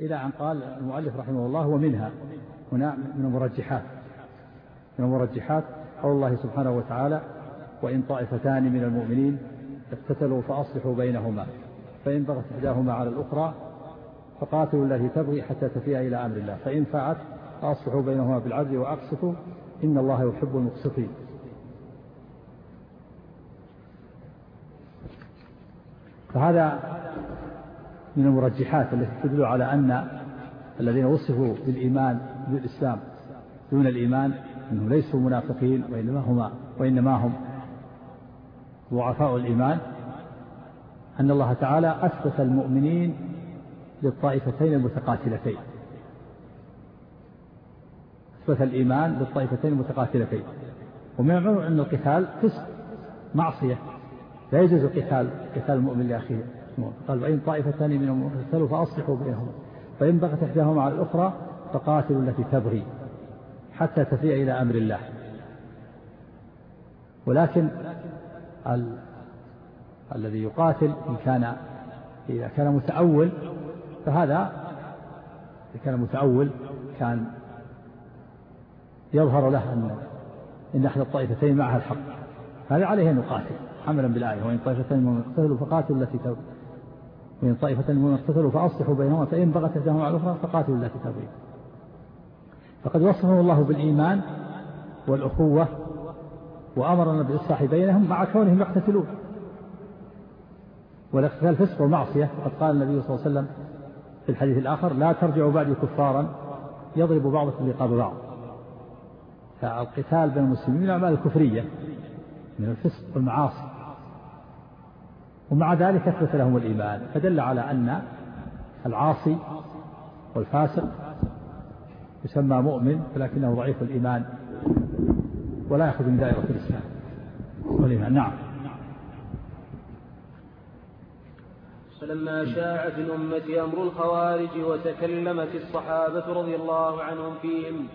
إلى أن قال المؤلف رحمه الله ومنها. هنا من المرجحات. من المرجحات قول الله سبحانه وتعالى وإن طائفتان من المؤمنين اقتتلوا فأصلحوا بينهما فإن بغت إحداهما على الأخرى فقاتلوا التي تبغي حتى تفيء إلى أمر الله فإن فعت فأصلحوا بينهما بالعدل وأقسطوا إن الله يحب المقسطين. فهذا من المرجحات التي تدل على أن الذين وصفوا بالإيمان بالإسلام دون الإيمان أنهم ليسوا منافقين وإنما هما وإنما هم ضعفاء الإيمان. أن الله تعالى أثبت المؤمنين للطائفتين المتقاتلتين. أثبت الإيمان للطائفتين المتقاتلتين. ومن المعلوم أن القتال فسق معصية. لا يجوز قتال قتال المؤمن لأخيه. قال وإن طائفتان من المؤمنين فأصلحوا بينهما فإن بغت إحداهما على الأخرى فقاتلوا التي تبغي حتى تفيء إلى أمر الله. ولكن ال... الذي يقاتل إن كان إذا كان متأول فهذا إذا كان متأول كان يظهر له أن إن أحد الطائفتين معها الحق. هذا عليه أن يقاتل حملا بالآية. وإن طائفتين من اقتتلوا فقاتلوا التي وإن طائفتين من اقتتلوا فأصلحوا بينهما فإن بغت إحداهما على الأخرى فقاتلوا التي تبغي فقد وصفه الله بالإيمان والأخوة وأمرنا بالإصلاح بينهم مع كونهم يقتتلون. والاقتتال فسق ومعصية وقد قال النبي صلى الله عليه وسلم في الحديث الآخر لا ترجعوا بعدي كفارا يضرب بعضكم رقاب بعض. فالقتال بين المسلمين من الأعمال الكفرية من الفسق والمعاصي. ومع ذلك أثبت لهم الإيمان. فدل على أن العاصي والفاسق يسمى مؤمن ولكنه ضعيف الإيمان ولا يأخذ من دائرة الإسلام والإيمان. نعم. فلما شاع في الأمة أمر الخوارج وتكلمت الصحابة رضي الله عنهم فيهم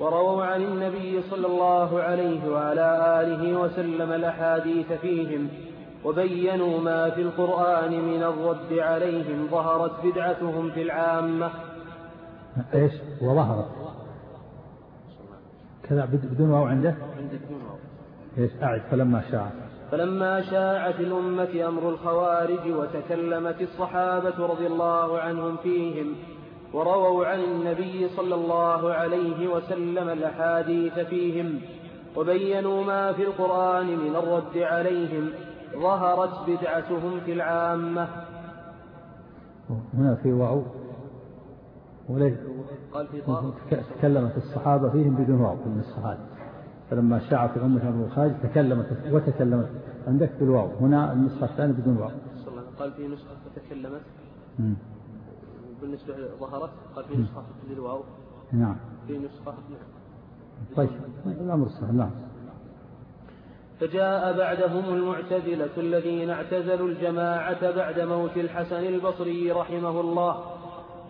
ورووا عن النبي صلى الله عليه وعلى آله وسلم الأحاديث فيهم وبينوا ما في القرآن من الرد عليهم ظهرت بدعتهم في العامة. إيش؟ وظهرت. كذا بدون واو عنده؟ إيش؟ أعد فلما شاع فلما شاع في الأمة أمر الخوارج وتكلمت الصحابة رضي الله عنهم فيهم ورووا عن النبي صلى الله عليه وسلم الأحاديث فيهم وبينوا ما في القرآن من الرد عليهم ظهرت بدعتهم في العامة. هنا في واو. وليس. قال في تكلمت الصحابة فيهم بدون واو من الصحابة. فلما شاع في أمة أبو الخارج تكلمت وتكلمت. عندك بالواو هنا النسخة الثانية بدون واو. قال في نسخة تكلمت. بالنسبة ظهرت قال في نسخة للواو. نعم. في نسخة طيب. الأمر صحيح نعم. فجاء بعدهم المعتزلة الذين اعتزلوا الجماعة بعد موت الحسن البصري رحمه الله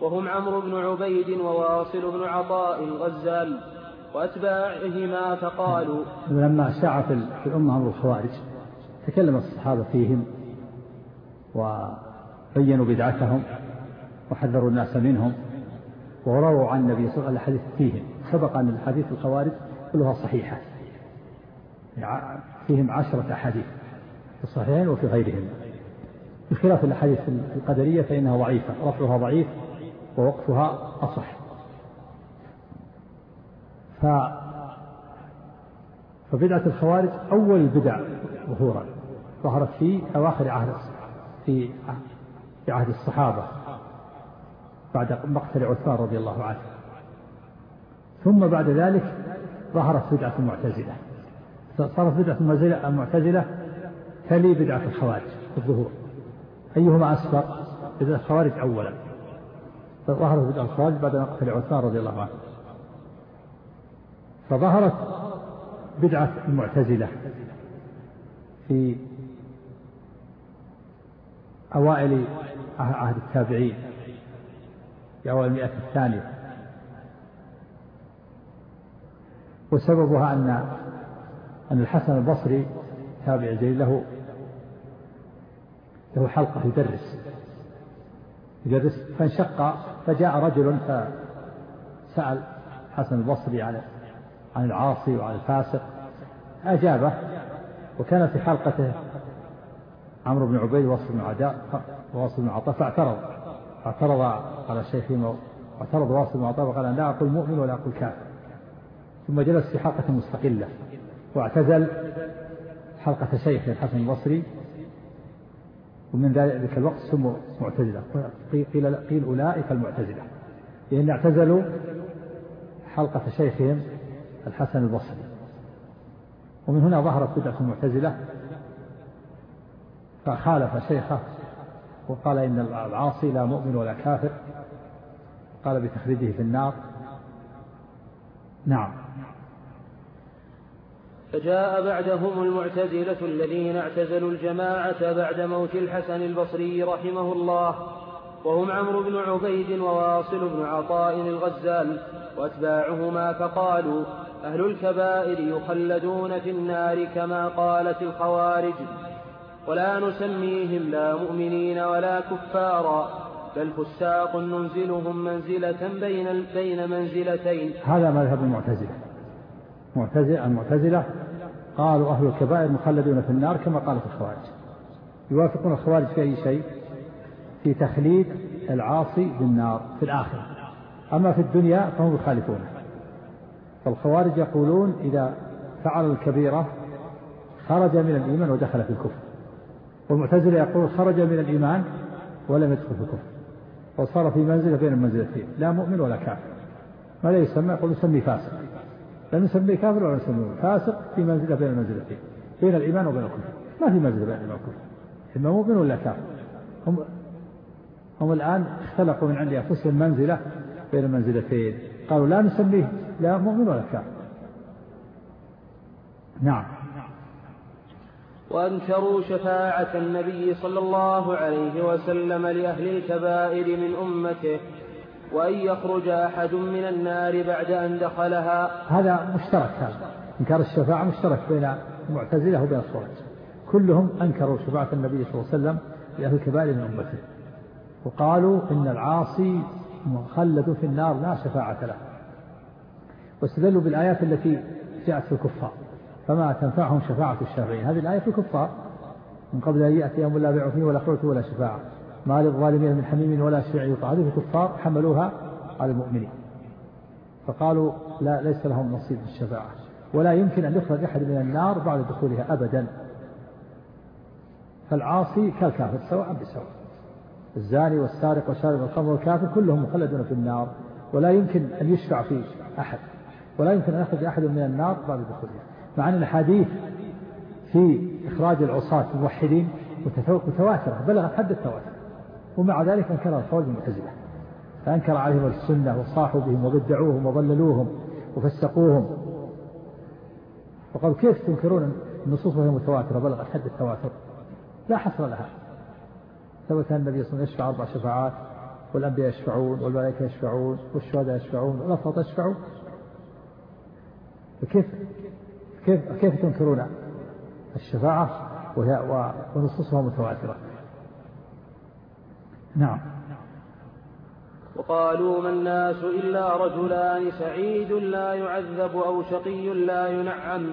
وهم عمرو بن عبيد وواصل بن عطاء الغزال وأتباعهما فقالوا لما شاع في الأمة أمر الخوارج تكلم الصحابة فيهم وبينوا بدعتهم وحذروا الناس منهم ورووا عن النبي صلى الله عليه وسلم الحديث فيهم سبق أن الحديث الخوارج كلها صحيحة. فيهم عشرة أحاديث في الصحيحين وفي غيرهم. بخلاف الأحاديث القدرية فإنها ضعيفة رفعها ضعيف ووقفها أصح. ف فبدعة الخوارج أول البدع ظهورا ظهرت في أواخر عهد في في عهد الصحابة بعد مقتل عثمان رضي الله عنه. ثم بعد ذلك ظهرت بدعة المعتزلة. صارت بدعة المعتزلة تلي بدعة الخوارج في الظهور. أيهما أسبق بدعة الخوارج أولا. فظهرت بدعة الخوارج بعد مقتل عثمان رضي الله عنه. فظهرت بدعة المعتزلة في أوائل عهد التابعين في أوائل المئة الثانية. وسببها أن الحسن البصري تابع جليل له. له حلقة يدرس. يدرس. فانشق فجاء رجل فسأل حسن البصري عن عن العاصي وعن الفاسق. أجابه. وكان في حلقته عمرو بن عبيد وصل بن عداء وواصل بن عطاء فاعترض. اعترض على الشيخ واعترض واصل بن عطاء وقال لا أقول مؤمن ولا أقول كافر. ثم جلس في حلقة مستقلة. واعتزل حلقة شيخ الحسن البصري ومن ذلك الوقت سموا معتزلة. قيل, قيل أولئك المعتزلة لأن اعتزلوا حلقة شيخهم الحسن البصري. ومن هنا ظهرت بدعة المعتزلة فخالف شيخه وقال إن العاصي لا مؤمن ولا كافر قال بتخريجه في النار. نعم. فجاء بعدهم المعتزلة الذين اعتزلوا الجماعة بعد موت الحسن البصري رحمه الله وهم عمرو بن عبيد وواصل بن عطاء الغزال واتباعهما فقالوا أهل الكبائر يخلدون في النار كما قالت الخوارج ولا نسميهم لا مؤمنين ولا كفارا بل فساق ننزلهم منزلة بين بين منزلتين. هذا مذهب المعتزلة. معتزلة المعتزلة قالوا أهل الكبائر مخلدون في النار كما قالت الخوارج. يوافقون الخوارج في أي شيء؟ في تخليد العاصي بالنار في الآخرة. أما في الدنيا فهم يخالفونه. فالخوارج يقولون إذا فعل الكبيرة خرج من الإيمان ودخل في الكفر. والمعتزلة يقول خرج من الإيمان ولم يدخل في الكفر. وصار في منزلة بين المنزلتين لا مؤمن ولا كافر. ماذا يسمى يقول نسميه فاسق. لا نسميه كافر ولا نسميه فاسق في منزلة بين المنزلتين بين الإيمان وبين الكفر. ما في منزلة بين الإيمان والكفر. إما مؤمن ولا كافر؟ هم هم الآن اختلقوا من عند أنفسهم منزلة بين المنزلتين قالوا لا نسميه لا مؤمن ولا كافر. نعم. وأنكروا شفاعة النبي صلى الله عليه وسلم لأهل الكبائر من أمته وأن يخرج أحد من النار بعد أن دخلها. هذا مشترك هذا. إنكار الشفاعة مشترك بين المعتزلة وبين الخوارج كلهم أنكروا شفاعة النبي صلى الله عليه وسلم لأهل الكبائر من أمته. وقالوا إن العاصي مخلد في النار لا شفاعة له. واستدلوا بالآيات التي جاءت في الكفار. فما تنفعهم شفاعة الشافعين. هذه الآية في الكفار. من قبل أن يأتي يوم لا بيع فيه ولا خلوة ولا شفاعة. ما للظالمين من حميم ولا شفيع يطاع. هذه الكفار حملوها على المؤمنين. فقالوا لا ليس لهم نصيب في الشفاعة. ولا يمكن أن يخرج أحد من النار بعد دخولها أبدا. فالعاصي كالكافر سواء بسواء. الزاني والسارق وشارب الخمر والكافر كلهم مخلدون في النار. ولا يمكن أن يشفع في أحد. ولا يمكن أن يخرج أحد من النار بعد دخولها. مع أن الأحاديث في إخراج العصاة الموحدين متواترة بلغت حد التواتر. ومع ذلك أنكر الخوارج المعتزلة فأنكر عليهم السنة وصاحوا بهم وبدعوهم وضللوهم وفسقوهم. وقال كيف تنكرون النصوص وهي متواترة؟ بلغت حد التواتر. لا حصر لها. ثبت أن النبي صلى الله عليه وسلم يشفع أربع شفاعات والأنبياء يشفعون والملائكة يشفعون والشهداء يشفعون والأفراد يشفعون. فكيف كيف كيف تنكرون الشفاعة ونصوصها متواترة؟ نعم. وقالوا ما الناس إلا رجلان سعيد لا يعذب أو شقي لا ينعم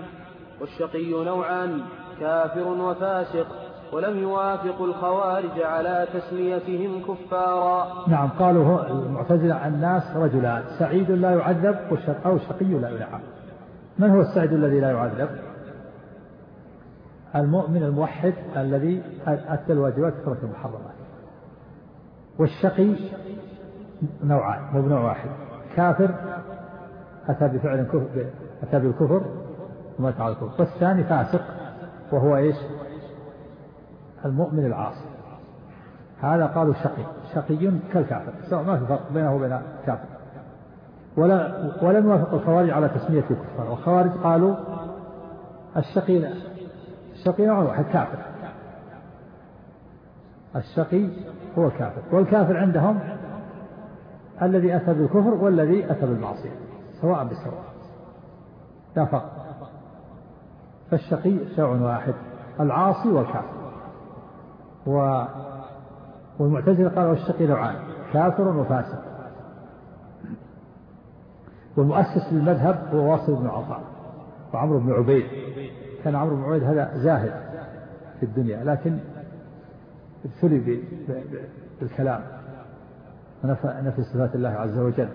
والشقي نوعان كافر وفاسق ولم يوافقوا الخوارج على تسميتهم كفارا. نعم قالوا المعتزلة الناس رجلان سعيد لا يعذب أو شقي لا ينعم. من هو السعيد الذي لا يعذب؟ المؤمن الموحد الذي أدى الواجبات وترك المحرمات. والشقي نوعان مو بنوع واحد. كافر أتى بفعل كفر أتى بالكفر ومات على الكفر. والثاني فاسق وهو إيش؟ المؤمن العاصي. هذا قالوا شقي. شقي كالكافر سواء ما في فرق بينه وبين الكافر. ولا ولم يوافق الخوارج على تسمية الكفار. والخوارج قالوا الشقي الشقي نوع واحد كافر. الشقي هو الكافر والكافر عندهم الذي أتى بالكفر والذي أتى بالمعصية سواء بسواء لا فرق فالشقي شيء واحد العاصي والكافر و والمعتزلة قالوا الشقي نوعان كافر وفاسق. والمؤسس للمذهب هو واصل بن عطاء وعمرو بن عبيد. كان عمرو بن عبيد هذا زاهد في الدنيا لكن ابتلي بالكلام ونفى نفي صفات الله عز وجل.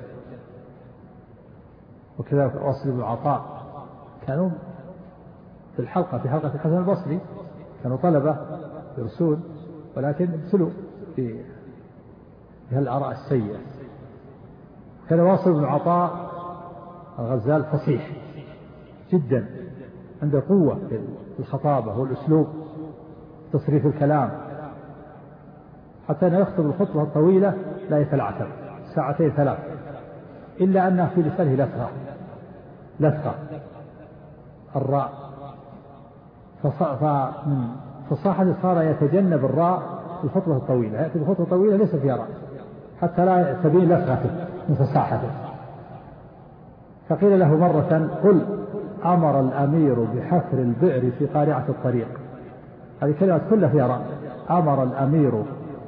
وكذلك واصل بن عطاء. كانوا في الحلقة في حلقة الحسن البصري كانوا طلبة يرسون ولكن ابتلوا في الآراء السيئة. كان واصل بن عطاء الغزال فصيح جدا عنده قوة في الخطابة والأسلوب تصريف الكلام. حتى أنه يخطب الخطبة الطويلة لا يتلعثم ساعتين ثلاث. إلا أنه في لسانه لثغة لثغة الراء. فمن فصاحة صار يتجنب الراء في الخطبة الطويلة. يأتي الخطبة الطويلة ليس فيها راء حتى لا تبين لثغته من فصاحته فقيل له مرة قل أمر الأمير بحفر البئر في قارعة الطريق. هذه كلمة كلها فيها راء. أمر الأمير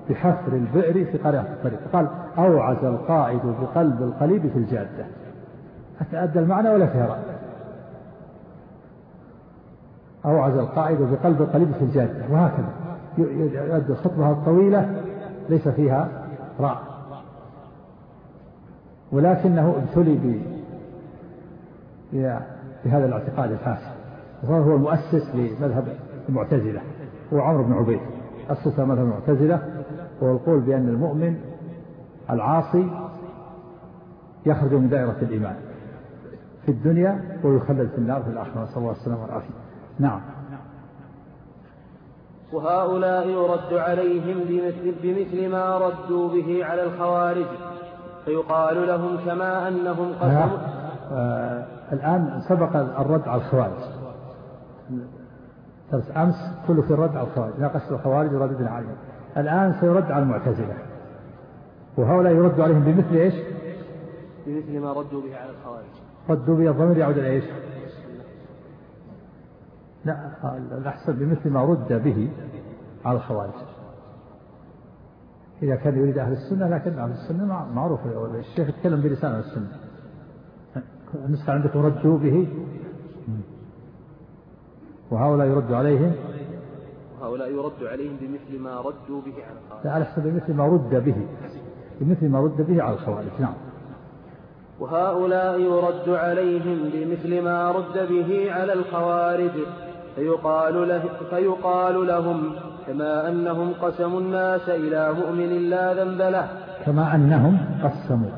بحفر البئر في قارعة الطريق. قال أوعز القائد بقلب القليب في الجادة. حتى أدى المعنى ولا فيها راء أوعز القائد بقلب القليب في الجادة. وهكذا. يؤدي الخطبة الطويلة ليس فيها راء ولكنه ابتلي بهذا الاعتقاد الفاسد وصار هو المؤسس لمذهب المعتزلة. هو عمرو بن عبيد. أسس مذهب المعتزلة. وهو القول بأن المؤمن العاصي يخرج من دائرة الإيمان في الدنيا ويخلد في النار في الآخرة. نسأل الله السلامة والعافية نعم. وهؤلاء يرد عليهم بمثل, بمثل ما ردوا به على الخوارج فيقال لهم كما أنهم قسموا آه الآن سبق الرد على الخوارج. أمس كله في الرد على الخوارج. ناقشت الخوارج ورددنا عليهم. الآن سيرد على المعتزلة. وهؤلاء يرد عليهم بمثل إيش؟ بمثل ما ردوا به على الخوارج. ردوا به الضمير يعود إلى إيش؟ لا الأحسن بمثل ما رد به على الخوارج. إذا كان يريد أهل السنة لكن أهل السنة معروف. الشيخ يتكلم بلسان أهل السنة. النسخة عندكم ردوا به؟ وهؤلاء يرد عليهم وهؤلاء يرد عليهم بمثل ما ردوا به على الخوارج أحسن بمثل ما رد به. بمثل ما رد به على الخوارج نعم. وهؤلاء يرد عليهم بمثل ما رد به على الخوارج. فيقال, له فيقال لهم كما أنهم قسموا الناس إلى مؤمن لا ذنب له. كما أنهم قسموا.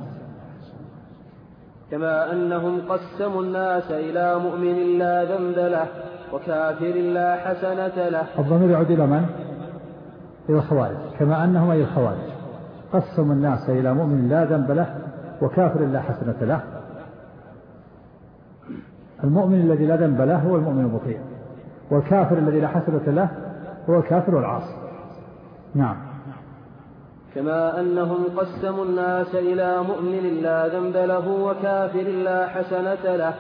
كما أنهم قسموا الناس إلى مؤمن لا ذنب له. وكافر لا حسنة له. الضمير يعود إلى من؟ إلى الخوارج كما أنهم أي الخوارج. قسموا الناس إلى مؤمن لا ذنب له وكافر لا حسنة له. المؤمن الذي لا ذنب له هو المؤمن المطيع والكافر الذي لا حسنة له هو الكافر والعاصي. نعم. كما أنهم قسموا الناس إلى مؤمن لا ذنب له وكافر لا حسنة له.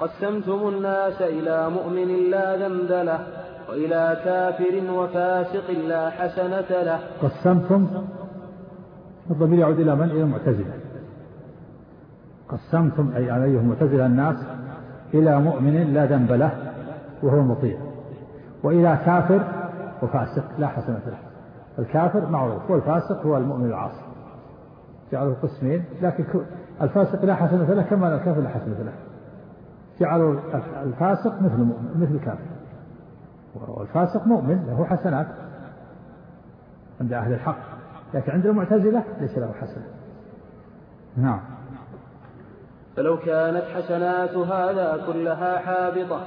قسمتم الناس إلى مؤمن لا ذنب له وإلى كافر وفاسق لا حسنة له. قسمتم؟ الضمير يعود إلى من؟ إلى المعتزلة. قسمتم أي عليهم معتزلة الناس إلى مؤمن لا ذنب له وهو المطيع وإلى كافر وفاسق لا حسنة له. الكافر معروف والفاسق هو المؤمن العاصي. جعلوا قسمين لكن الفاسق لا حسنة له كما الكافر لا حسنة له. جعلوا الفاسق مثل المؤمن مثل الكافر والفاسق مؤمن له حسنات عند أهل الحق لكن عند المعتزلة ليس له حسنة نعم. فلو كانت حسنات هذا كلها حابطة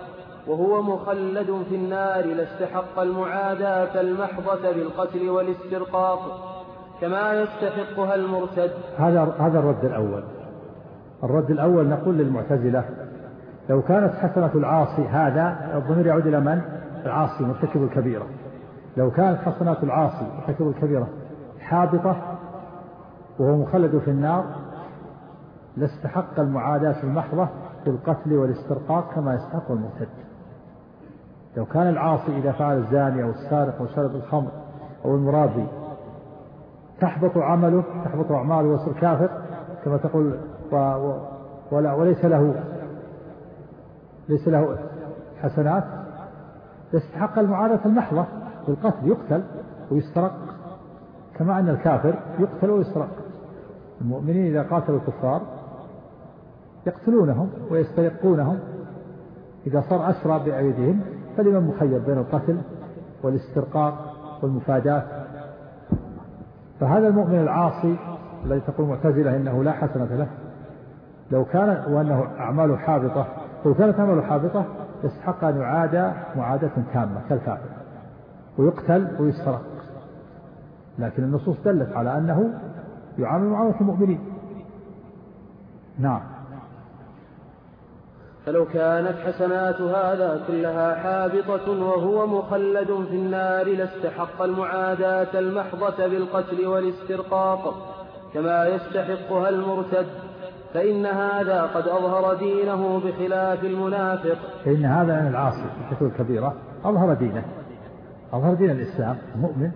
وهو مخلد في النار لاستحق المعاداة المحضة بالقتل والاسترقاق كما يستحقها المرتد. هذا هذا الرد الأول. الرد الأول نقول للمعتزلة لو كانت حسنة العاصي هذا الضمير يعود إلى من؟ العاصي مرتكب الكبيرة لو كانت حسنات العاصي مرتكب الكبيرة حابطة وهو مخلد في النار لاستحق المعاداة المحضة بالقتل والاسترقاق كما يستحق المرتد لو كان العاصي إذا فعل الزاني أو السارق أو شرب الخمر أو المرابي تحبط عمله تحبط أعماله ويصير كافر كما تقول و و ولا وليس له ليس له حسنات يستحق المعاداة المحضة بالقتل يقتل ويسترق. كما أن الكافر يقتل ويسترق. المؤمنين إذا قاتلوا الكفار يقتلونهم ويسترقونهم. إذا صار أسرى بأيديهم فلمن مخير بين القتل والاسترقاق والمفاداة؟ فهذا المؤمن العاصي الذي تقول المعتزلة إنه لا حسنة له. لو كان وأنه أعماله حابطة لو كانت أعماله حابطة يستحق أن يعادى معاداة تامة كالكافر ويقتل ويسترق. لكن النصوص دلت على أنه يعامل معاملة المؤمنين. نعم. فلو كانت حسنات هذا كلها حابطة وهو مخلد في النار لاستحق المعاداة المحضة بالقتل والاسترقاق كما يستحقها المرتد فإن هذا قد أظهر دينه بخلاف المنافق. فإن هذا من العاصي الكفر الكبيرة أظهر دينه. أظهر دين الإسلام مؤمن.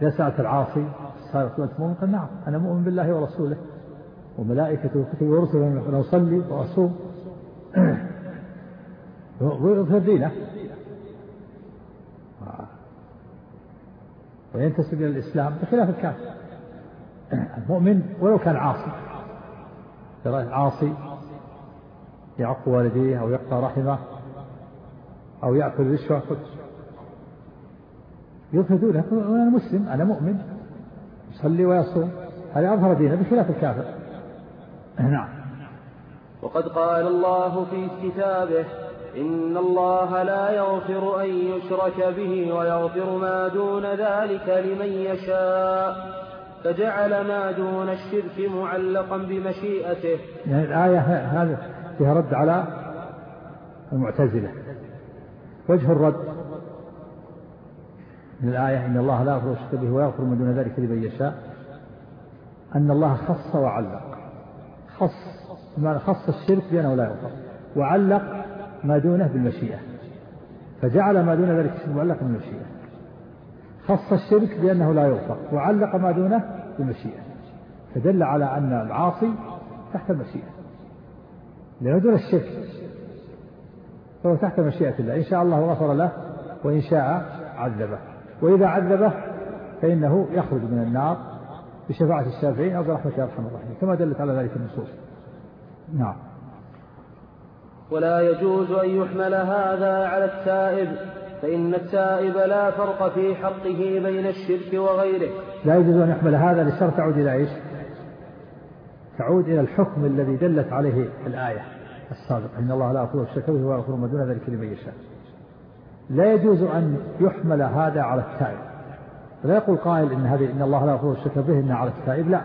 سألت العاصي صارت أنت مؤمن قال نعم أنا مؤمن بالله ورسوله. وملائكته وكتبه ورسله ونصلي وأصوم. ويظهر دينه. وينتسب إلى الإسلام بخلاف الكافر. المؤمن ولو كان عاصي. عاصي يعق والديه أو يقطع رحمه أو يأكل رشوة يظهر دونه أنا مسلم أنا مؤمن يصلي ويصوم. هذا أظهر دينه بخلاف الكافر. نعم. وقد قال الله في كتابه إن الله لا يغفر أن يشرك به ويغفر ما دون ذلك لمن يشاء. فجعل ما دون الشرك معلقا بمشيئته. يعني الآية هذه فيها رد على المعتزلة. وجه الرد من الآية إن الله لا يغفر الشرك به ويغفر ما دون ذلك لمن يشاء. أن الله خص وعلق. خص ما خص الشرك بأنه لا يغفر. وعلق ما دونه بالمشيئة. فجعل ما دون ذلك معلقا بالمشيئة. خص الشرك بأنه لا يغفر. وعلق ما دونه بالمشيئة فدل على أن العاصي تحت المشيئة لأنه دون الشرك. فهو تحت مشيئة الله. إن شاء الله غفر له وإن شاء عذبه. وإذا عذبه فإنه يخرج من النار بشفاعة الشافعين. أو برحمة أرحم الراحمين. كما دلت على ذلك النصوص. نعم. ولا يجوز أن يحمل هذا على التائب. فإن التائب لا فرق في حقه بين الشرك وغيره. لا يجوز أن يحمل هذا للشرط تعود إلى إيش؟ تعود إلى الحكم الذي دلت عليه الآية السابقة. إن الله لا يغفر الشرك به ويغفر ما دون ذلك لمن يشاء. لا يجوز أن يحمل هذا على التائب. لا يقول قائل إن هذه إن الله لا يغفر الشرك به إنها على التائب. لا.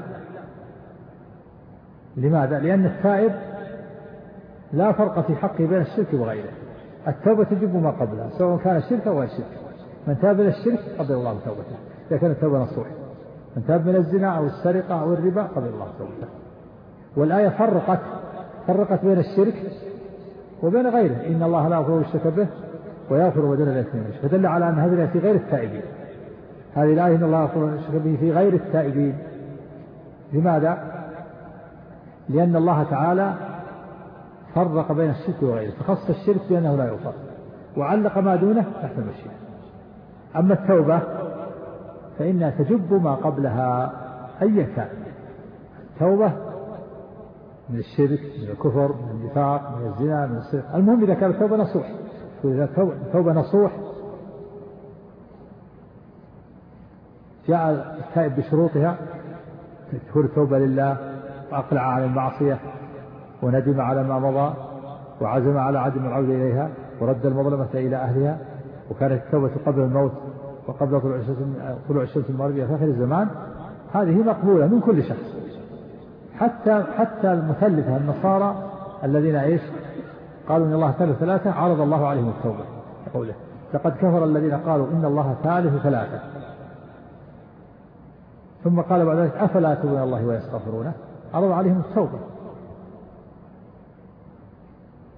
لماذا؟ لأن التائب لا فرق في حقه بين الشرك وغيره. التوبة تجب ما قبلها سواء كان شرك أو غير شرك من تاب من الشرك قبل الله توبته إذا كانت التوبة نصوح من تاب من الزنا أو السرقة أو الربا قبل الله توبته. والآية فرقت فرقت بين الشرك وبين غيره. إن الله لا يغفر الشرك به ويغفر ما دون ذلك فدل على أن هذه في غير التائبين. هذه الآية إن الله يغفر الشرك به في غير التائبين. لماذا؟ لأن الله تعالى فرق بين الشرك وغيره فخص الشرك بأنه لا يغفر وعلق ما دونه تحت المشيئة. أما التوبة فإنها تجب ما قبلها أيا كان. التوبة من الشرك من الكفر من النفاق من الزنا من السرقة. المهم إذا كانت التوبة نصوح. وإذا توبة نصوح جاء التائب بشروطها تكون التوبة لله وأقلع عن المعصية. وندم على ما مضى وعزم على عدم العودة إليها ورد المظلمة إلى أهلها وكانت التوبة قبل الموت وقبل طلوع الشمس طلوع الشمس المغربية في آخر الزمان. هذه مقبولة من كل شخص. حتى حتى المثلثة النصارى الذين إيش؟ قالوا إن الله ثالث ثلاثة عرض الله عليهم التوبة. قوله. لقد كفر الذين قالوا إن الله ثالث ثلاثة. ثم قال بعد ذلك أفلا يتوبون الله ويستغفرونه؟ عرض عليهم التوبة.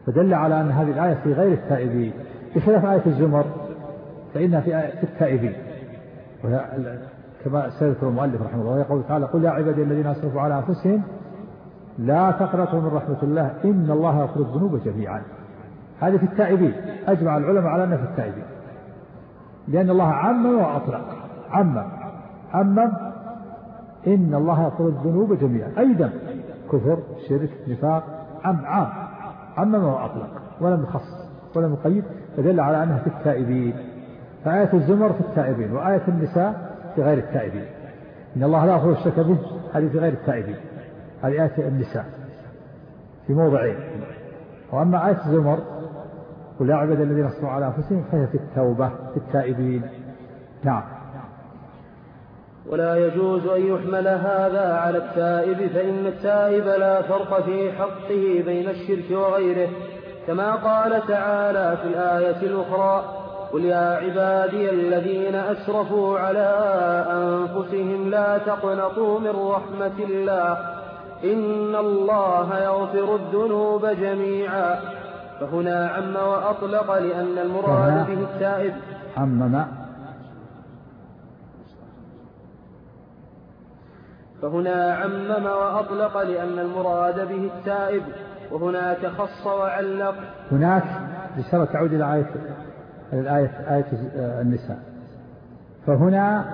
فدل على أن هذه الآية في غير التائبين بخلاف آية الزمر فإنها في, آية التائبين. كما سيذكر المؤلف رحمه الله يقول تعالى قل يا عبادي الذين أسرفوا على أنفسهم لا تقنطوا من رحمة الله إن الله يغفر الذنوب جميعا. هذه في التائبين. أجمع العلماء على أنها في التائبين. لأن الله عمم وأطلق. عمم. عمم إن الله يغفر الذنوب جميعا. أي ذنب كفر شرك نفاق عم عام. عمم وأطلق ولم يخصص ولم يقيد فدل على أنها في التائبين. فآية الزمر في التائبين وآية النساء في غير التائبين. إن الله لا يغفر الشرك به هذه في غير التائبين. هذه آية النساء في موضعين. وأما آية الزمر قل يا عباد الذين أصبحوا على أنفسهم فهي في التوبة في التائبين. نعم. ولا يجوز أن يحمل هذا على التائب فإن التائب لا فرق في حقه بين الشرك وغيره. كما قال تعالى في الآية الأخرى قل يا عبادي الذين أسرفوا على أنفسهم لا تقنطوا من رحمة الله إن الله يغفر الذنوب جميعا. فهنا عم وأطلق لأن المراد به التائب. عمم فهنا عمم وأطلق لأن المراد به التائب وهناك خص وعلق. هناك رسالة تعود إلى آية الآية آية النساء. فهنا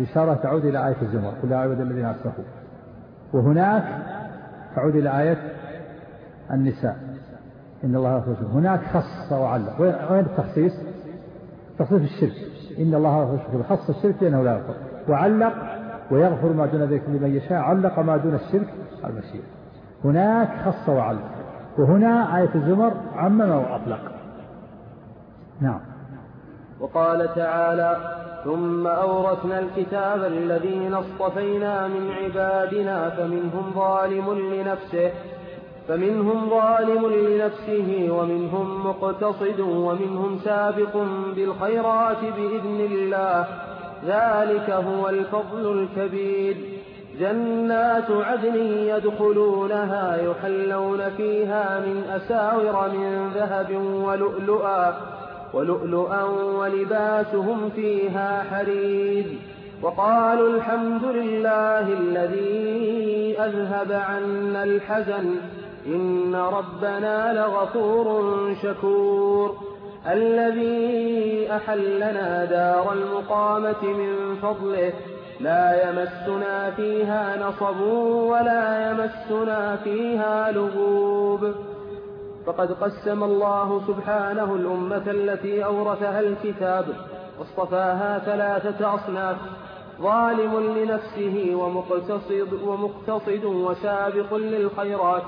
رسالة تعود إلى آية الزمر قل يا عباد الذين أسرفوا. وهناك تعود إلى آية النساء. إن الله يغفر هناك خص وعلق. وين التخصيص؟ تخصيص الشرك. إن الله الشرك خص الشرك لأنه لا يغفر. وعلق ويغفر ما دون ذلك لمن يشاء علق ما دون الشرك المشيئة. هناك خص وعلق وهنا آية الزمر عمم وأطلق. نعم. وقال تعالى ثم أورثنا الكتاب الذين اصطفينا من عبادنا فمنهم ظالم لنفسه فمنهم ظالم لنفسه ومنهم مقتصد ومنهم سابق بالخيرات بإذن الله. ذلك هو الفضل الكبير. جنات عدن يدخلونها يحلون فيها من أساور من ذهب ولؤلؤا ولؤلؤا ولباسهم فيها حرير. وقالوا الحمد لله الذي أذهب عنا الحزن إن ربنا لغفور شكور. الذي أحلنا دار المقامة من فضله. لا يمسنا فيها نصب ولا يمسنا فيها لغوب. فقد قسم الله سبحانه الأمة التي أورثها الكتاب واصطفاها ثلاثة أصناف ظالم لنفسه ومقتصد, ومقتصد وسابق للخيرات.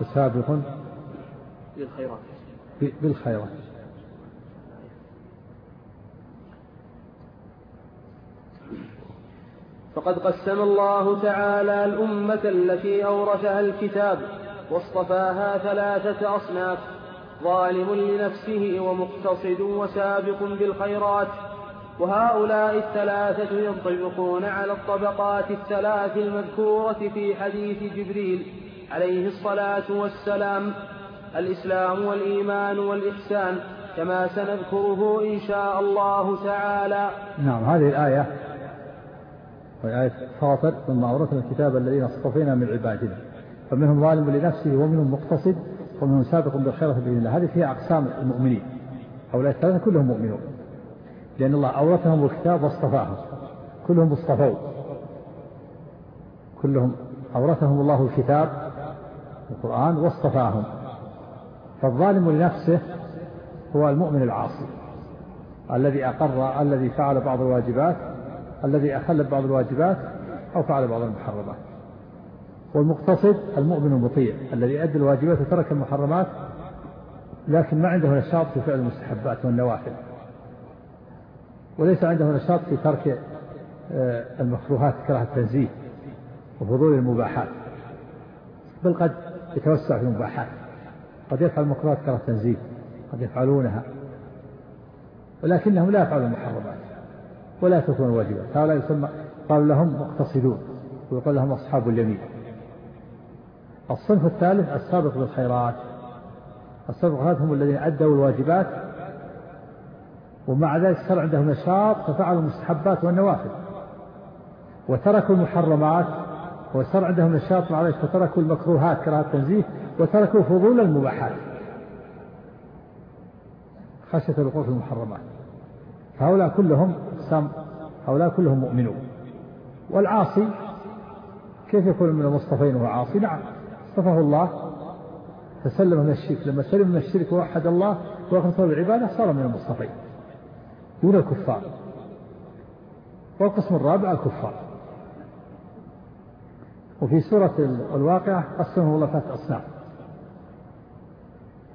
وسابق للخيرات. بالخيرات. فقد قسم الله تعالى الأمة التي أورثها الكتاب واصطفاها ثلاثة أصناف ظالم لنفسه ومقتصد وسابق بالخيرات وهؤلاء الثلاثة ينطبقون على الطبقات الثلاث المذكورة في حديث جبريل عليه الصلاة والسلام الإسلام والإيمان والإحسان كما سنذكره إن شاء الله تعالى. نعم هذه الآية وهي آية فاطر ثم أورثنا الكتاب الذين اصطفينا من عبادنا. فمنهم ظالم لنفسه ومنهم مقتصد ومنهم سابق بالخيرة بإذن الله. هذه فيها أقسام المؤمنين. هؤلاء الثلاثة كلهم مؤمنون. لأن الله أورثهم الكتاب واصطفاهم. كلهم اصطفوا. كلهم أورثهم الله الكتاب القرآن واصطفاهم. فالظالم لنفسه هو المؤمن العاصي. الذي أقر الذي فعل بعض الواجبات الذي أخل ببعض الواجبات أو فعل بعض المحرمات. والمقتصد المؤمن المطيع الذي أدى الواجبات وترك المحرمات لكن ما عنده نشاط في فعل المستحبات والنوافل. وليس عنده نشاط في ترك آه، المكروهات كراهة التنزيه وفضول المباحات بل قد يتوسع في المباحات. قد يفعل المكروهات كراهة التنزيه قد يفعلونها ولكنهم لا يفعلون المحرمات. ولا تكون الواجبات هؤلاء يسمى قال لهم مقتصدون. ويقول لهم أصحاب اليمين. الصنف الثالث السابق بالخيرات السابق بالخيرات هم الذين أدوا الواجبات. ومع ذلك صار عندهم نشاط ففعلوا المستحبات والنوافل. وتركوا المحرمات. وصار عندهم نشاط معلش فتركوا المكروهات كراهة التنزيه. وتركوا فضول المباحات. خشية الوقوع في المحرمات. فهؤلاء كلهم سم هؤلاء كلهم مؤمنون. والعاصي كيف يكون من المصطفين وهو عاصي؟ نعم اصطفاه الله فسلم من الشرك. لما سلم من الشرك ووحد الله وأخلص العبادة صار من المصطفين. دون الكفار. والقسم الرابع الكفار. وفي سورة الواقعة قسمه الله ثلاث أصناف.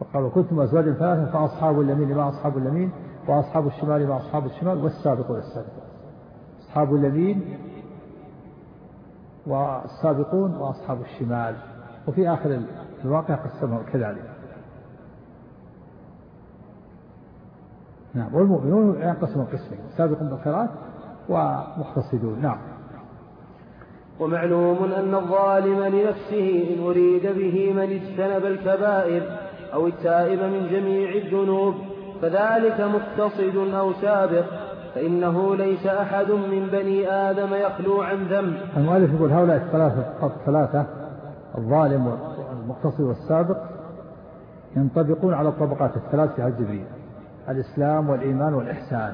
وقالوا كنتم أزواجا ثلاثة فأصحاب اليمين ما أصحاب اليمين؟ وأصحاب الشمال ما أصحاب الشمال والسابقون السابقون أصحاب اليمين والسابقون وأصحاب الشمال. وفي آخر الواقع قسمه كذلك. نعم والمؤمنون ينقسمون قسمين سابقون بالخيرات ومقتصدون. نعم. ومعلوم أن الظالم لنفسه إن أريد به من اجتنب الكبائر أو التائب من جميع الذنوب فذلك مقتصد أو سابق فإنه ليس أحد من بني آدم يخلو عن ذنب. المؤلف يقول هؤلاء الثلاثة الثلاثة الظالم والمقتصد والسابق ينطبقون على الطبقات الثلاث في الجبرية الإسلام والإيمان والإحسان.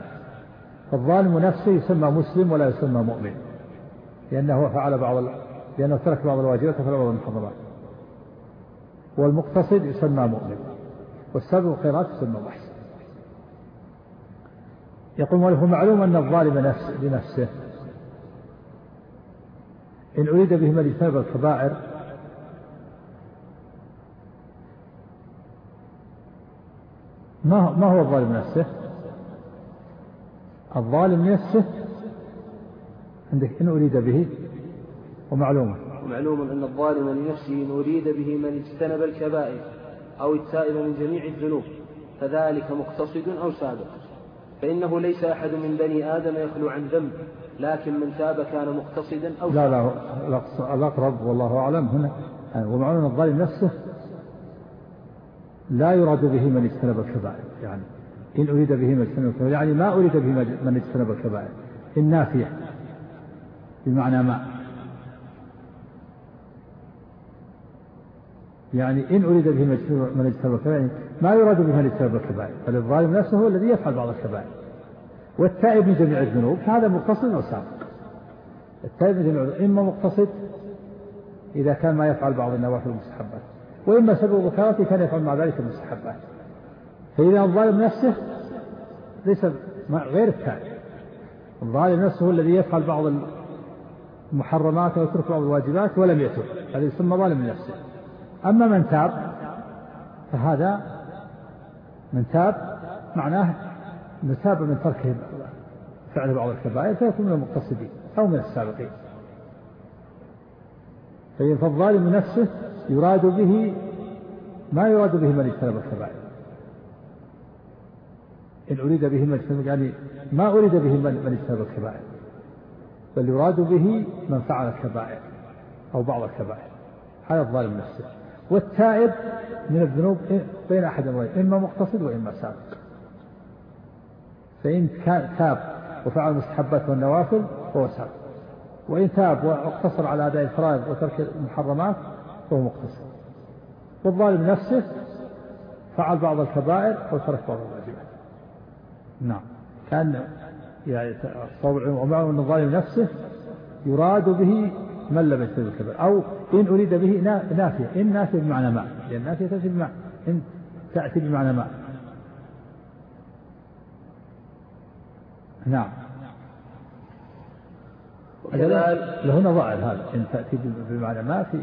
فالظالم نفسه يسمى مسلم ولا يسمى مؤمن لأنه فعل بعض لأنه ترك بعض الواجبات وفعل بعض المحرمات. والمقتصد يسمى مؤمن والسابق الخيرات يسمى محسن. يقول وله معلوم أن الظالم نفس لنفسه. إن أريد به من اجتنب الكبائر ما ما هو الظالم نفسه؟ الظالم نفسه عندك إن أريد به ومعلومة. ومعلوم أن الظالم لنفسه إن أريد به من اجتنب الكبائر أو التائب من جميع الذنوب فذلك مقتصد أو سابق. فإنه ليس أحد من بني آدم يخلو عن ذنب لكن من تاب كان مقتصدا أو لا لا الأقرب والله أعلم هنا. ومعلوم الظالم نفسه لا يراد به من اجتنب الكبائر. يعني إن أريد به من اجتنب الكبائر يعني ما أريد به من اجتنب الكبائر. النافية بمعنى ما. يعني إن أريد به من اجتنب الكبائر يعني ما يراد به من اجتنب الكبائر بل الظالم نفسه هو الذي يفعل بعض الكبائر. والتائب من جميع الذنوب فهذا مقتصد أو سابق التائب من جميع الذنوب إما مقتصد إذا كان ما يفعل بعض النوافل المستحبات وإما سبب ذكرته كان يفعل مع ذلك المستحبات. فإذا الظالم نفسه ليس غير التائب. الظالم نفسه هو الذي يفعل بعض المحرمات ويترك بعض الواجبات ولم يتب هذا يسمى ظالم لنفسه. أما من تاب فهذا من تاب معناه من تاب من ترك فعل بعض الكبائر فيكون من المقتصدين أو من السابقين. فالظالم نفسه يراد به ما يراد به من اجتنب الكبائر. إن أريد به من اجتنب يعني ما أريد به من اجتنب الكبائر. بل يراد به من فعل الكبائر أو بعض الكبائر. هذا الظالم نفسه. والتائب من الذنوب بين أحد أمرين إما مقتصد وإما سابق. فإن تاب وفعل المستحبات والنوافل فهو سابق. وإن تاب واقتصر على أداء الفرائض وترك المحرمات فهو مقتصد والظالم نفسه فعل بعض الكبائر وترك بعض الواجبات. نعم. كان يعني ومعه أن الظالم نفسه يراد به من لم يجتنب الكبائر؟ أو إن أريد به نافية. إن نافية بمعنى ما؟ لأن نافية تأتي بمعنى إن تأتي بمعنى ما؟ نعم. له نظائر هذا. إن تأتي بمعنى ما في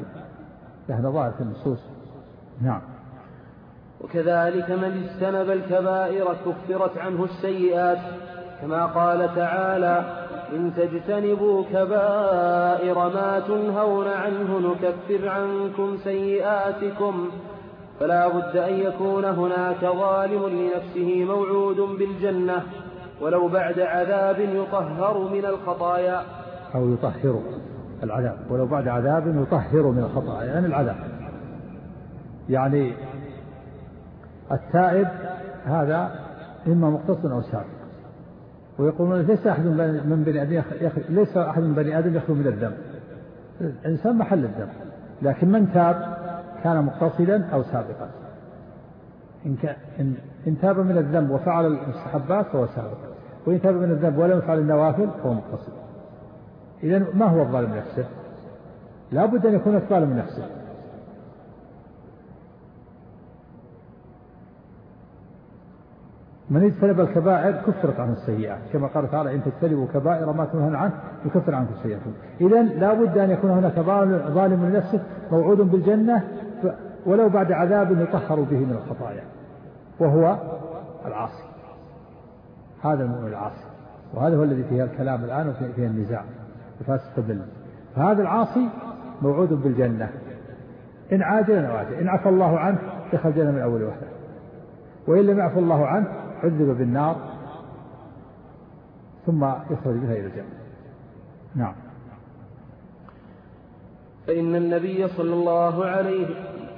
له نظائر في النصوص. نعم. وكذلك من اجتنب الكبائر كفرت عنه السيئات كما قال تعالى إن تجتنبوا كبائر ما تنهون عنه نكفر عنكم سيئاتكم فلا بد أن يكون هناك ظالم لنفسه موعود بالجنة ولو بعد عذاب يطهر من الخطايا. أو يطهر العذاب. ولو بعد عذاب يطهر من الخطايا يعني العذاب. يعني التائب هذا إما مقتص أو سابق. ويقولون ليس أحد من بني آدم ليس أحد من بني آدم يخلو من الذنب الإنسان محل الذنب لكن من تاب كان مقتصدا أو سابقا. إن, إن, إن تاب من الذنب وفعل المستحبات فهو سابق. وإن تاب من الذنب ولم يفعل النوافل فهو مقتصد. إذا ما هو الظالم نفسه؟ لا بد أن يكون الظالم نفسه. من اجتنب الكبائر كفرت عنه السيئات كما قال تعالى إن تجتنبوا كبائر ما تنهون عنه يكفر عنكم سيئاتكم اذا لا بد أن يكون هناك ظالم لنفسه موعود بالجنة ولو بعد عذاب يطهر به من الخطايا وهو العاصي. هذا المؤمن العاصي وهذا هو الذي فيه الكلام الآن وفيه النزاع. فاستدل فهذا العاصي موعود بالجنة. إن عاجلا أو عاجلا إن عفى الله عنه دخل الجنة من أول وهله وإن لم يعفو الله عنه عذب بالنار ثم يخرج بها إلى الجنة. نعم. فإن النبي صلى الله عليه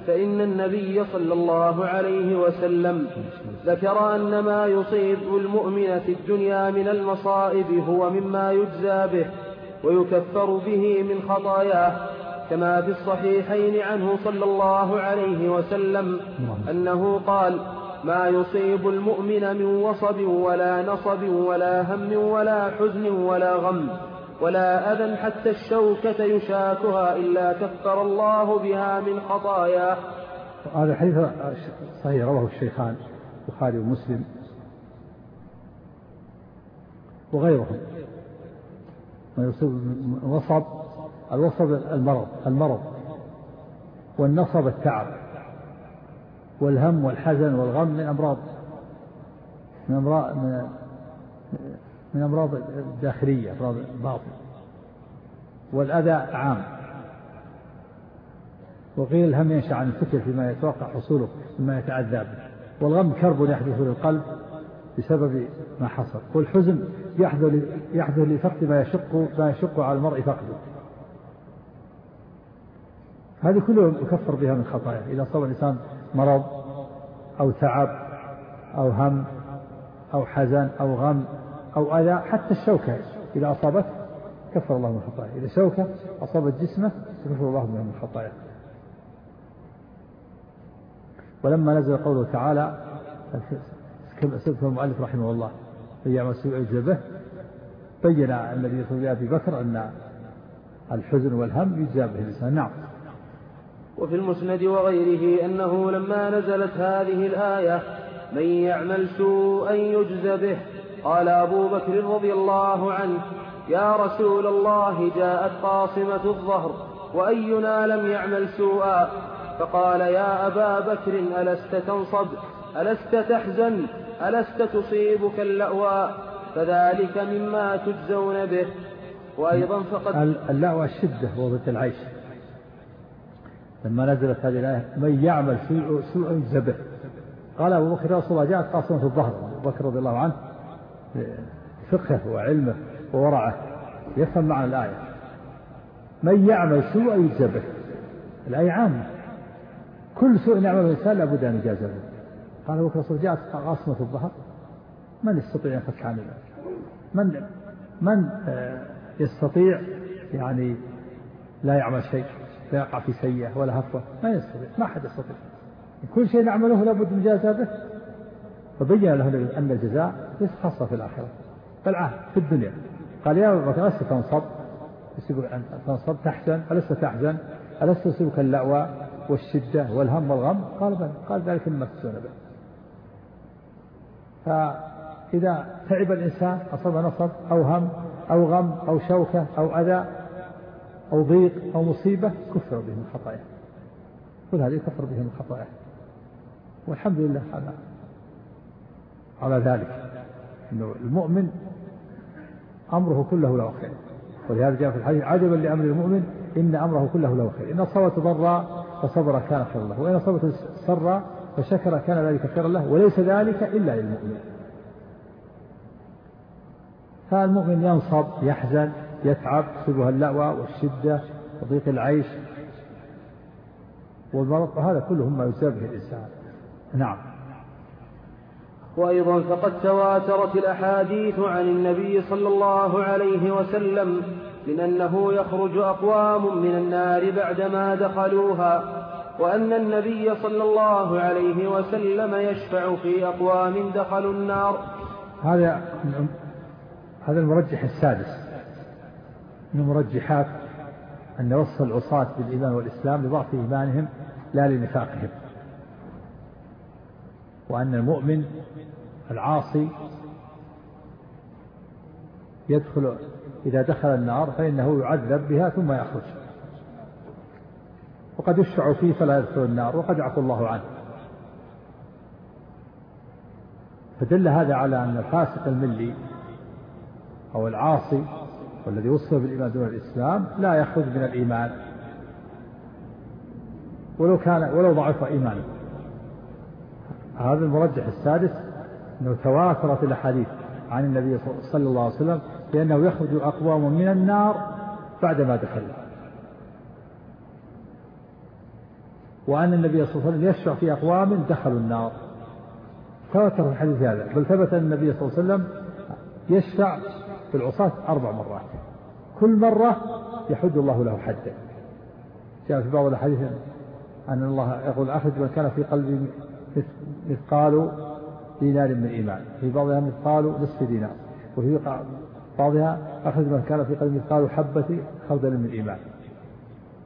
فإن النبي صلى الله عليه وسلم ذكر أن ما يصيب المؤمن في الدنيا من المصائب هو مما يجزى به ويكفر به من خطاياه كما في الصحيحين عنه صلى الله عليه وسلم أنه قال ما يصيب المؤمن من وصب ولا نصب ولا هم ولا حزن ولا غم ولا أذى حتى الشوكة يشاكها إلا كفر الله بها من خطاياه هذا الحديث صحيح رواه الشيخان البخاري ومسلم وغيرهم. ما يصيب الوصب الوصب المرض المرض والنصب التعب. والهم والحزن والغم من أمراض من أمراض من, من أمراض الداخلية أمراض الباطن والأذى عام. وقيل الهم ينشأ عن الفكر فيما يتوقع حصوله مما يتعذى به. والغم كرب يحدث للقلب بسبب ما حصل. والحزن يحدث يحدث لفقد ما يشق ما يشق على المرء فقده. هذه كلها يكفر بها من خطاياه إذا أصاب الإنسان مرض أو تعب أو هم أو حزن أو غم أو أذى حتى الشوكة إذا أصابت كفر الله من خطاياه. إذا شوكة أصابت جسمه كفر الله من خطاياه. ولما نزل قوله تعالى سبق المؤلف رحمه الله يعمل سوء به بين الله عليه وسلم بكر أن الحزن والهم يجزى به الإنسان. نعم. وفي المسند وغيره أنه لما نزلت هذه الآية من يعمل سوءا يجز به. قال أبو بكر رضي الله عنه يا رسول الله جاءت قاصمة الظهر وأينا لم يعمل سوءا؟ فقال يا أبا بكر ألست تنصب؟ ألست تحزن؟ ألست تصيبك اللأوى؟ فذلك مما تجزون به. وأيضا فقد اللأوى الشدة وضد العيش. لما نزلت هذه الآية من يعمل سوء سوء يجزى قال أبو بكر رسول الله جاءت قاصمة الظهر. أبو بكر رضي الله عنه فقهه وعلمه وورعه يفهم معنى الآية. من يعمل سوء يجزى به الآية عامة. كل سوء يعمله الإنسان لابد أن يجازى به قال أبو بكر رسول جاءت قاصمة الظهر. من يستطيع أن يفك عن من من آه، يستطيع يعني لا يعمل شيء؟ لا يقع في سيئة ولا هفوة. ما يستطيع ما أحد يستطيع. كل شيء نعمله لابد من جزاء به. فبين له أن الجزاء ليس خاصة في الآخرة. بل في الدنيا. قال يا بكر ألست تنصب؟ تنصب. تحزن؟ ألست تحزن؟ ألست تصيبك اللأوى والشدة والهم والغم؟ قال بل قال ذلك مما تسون به. فإذا تعب الإنسان أصاب نصب أو هم أو غم أو شوكة أو أذى أو ضيق أو مصيبة كفر به من خطاياه كل هذه كفر به من خطاياه والحمد لله على على ذلك. إنه المؤمن أمره كله له خير. ولهذا جاء في الحديث عجبا لأمر المؤمن إن أمره كله له خير. إن اصابته ضرا فصبر كان خيرا له. وإن اصابته سرا فشكر كان ذلك خيرا له. وليس ذلك إلا للمؤمن. فالمؤمن ينصب يحزن يتعب تصيبها اللأوى والشدة وضيق العيش والمرض هذا كله ما يسبب الإنسان. نعم. وأيضا فقد تواترت الأحاديث عن النبي صلى الله عليه وسلم من أنه يخرج أقوام من النار بعدما دخلوها وأن النبي صلى الله عليه وسلم يشفع في أقوام دخلوا النار. هذا هذا المرجح السادس. من مرجحات أن وصف العصاة بالإيمان والإسلام لضعف إيمانهم لا لنفاقهم. وأن المؤمن العاصي يدخل إذا دخل النار فإنه يعذب بها ثم يخرج. وقد يشفع فيه فلا يدخل النار وقد يعفو الله عنه. فدل هذا على أن الفاسق الملي أو العاصي والذي وصف بالإيمان دون الإسلام لا يخرج من الإيمان. ولو كان ولو ضعف إيمانه. هذا المرجح السادس أنه تواترت الأحاديث عن النبي صلى الله عليه وسلم بأنه يخرج أقوام من النار بعدما دخل. وأن النبي صلى الله عليه وسلم يشفع في أقوام دخلوا النار. تواتر الحديث هذا. بل ثبت أن النبي صلى الله عليه وسلم يشفع في العصاة أربع مرات. كل مرة يحد الله له حدا جاء في بعض الأحاديث أن الله يقول أخرج من كان في قلبي مثقال دينار من إيمان. في بعضها مثقال نصف دينار. وفي بعضها أخرج من كان في قلبه مثقال حبة خردل من إيمان.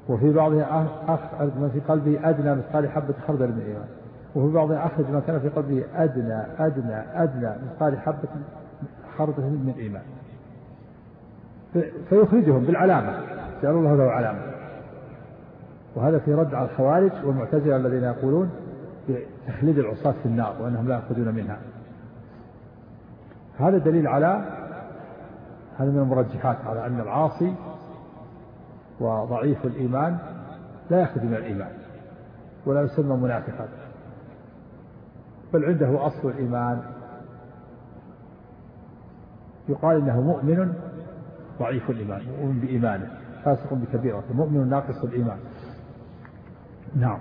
وفي بعضها أخرج من في قلبه أدنى مثقال حبة خردل من إيمان. وفي بعضها أخرج ما كان في قلبه أدنى أدنى أدنى مثقال حبة خردل من إيمان. فيخرجهم بالعلامة. جعلوا الله له علامة وهذا في رد على الخوارج والمعتزلة الذين يقولون بتخليد العصاة في النار وأنهم لا يخرجون منها. هذا دليل على هذا من المرجحات على أن العاصي وضعيف الإيمان لا يخرج من الإيمان ولا يسمى منافقا. بل عنده أصل الإيمان. يقال إنه مؤمن ضعيف الإيمان مؤمن بإيمانه فاسق بكبيرة مؤمن ناقص الإيمان. نعم.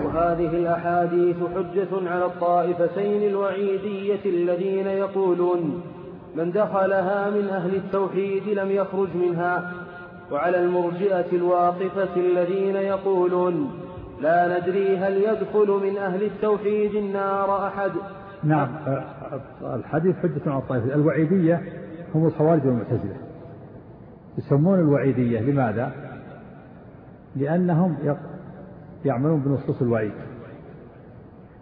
وهذه الأحاديث حجة على الطائفتين الوعيدية الذين يقولون من دخلها من أهل التوحيد لم يخرج منها. وعلى المرجئة الواقفة الذين يقولون لا ندري هل يدخل من أهل التوحيد النار أحد. نعم. الحديث حجة على الطائفة الوعيدية هم الخوارج والمعتزلة يسمون الوعيدية لماذا؟ لأنهم يعملون بنصوص الوعيد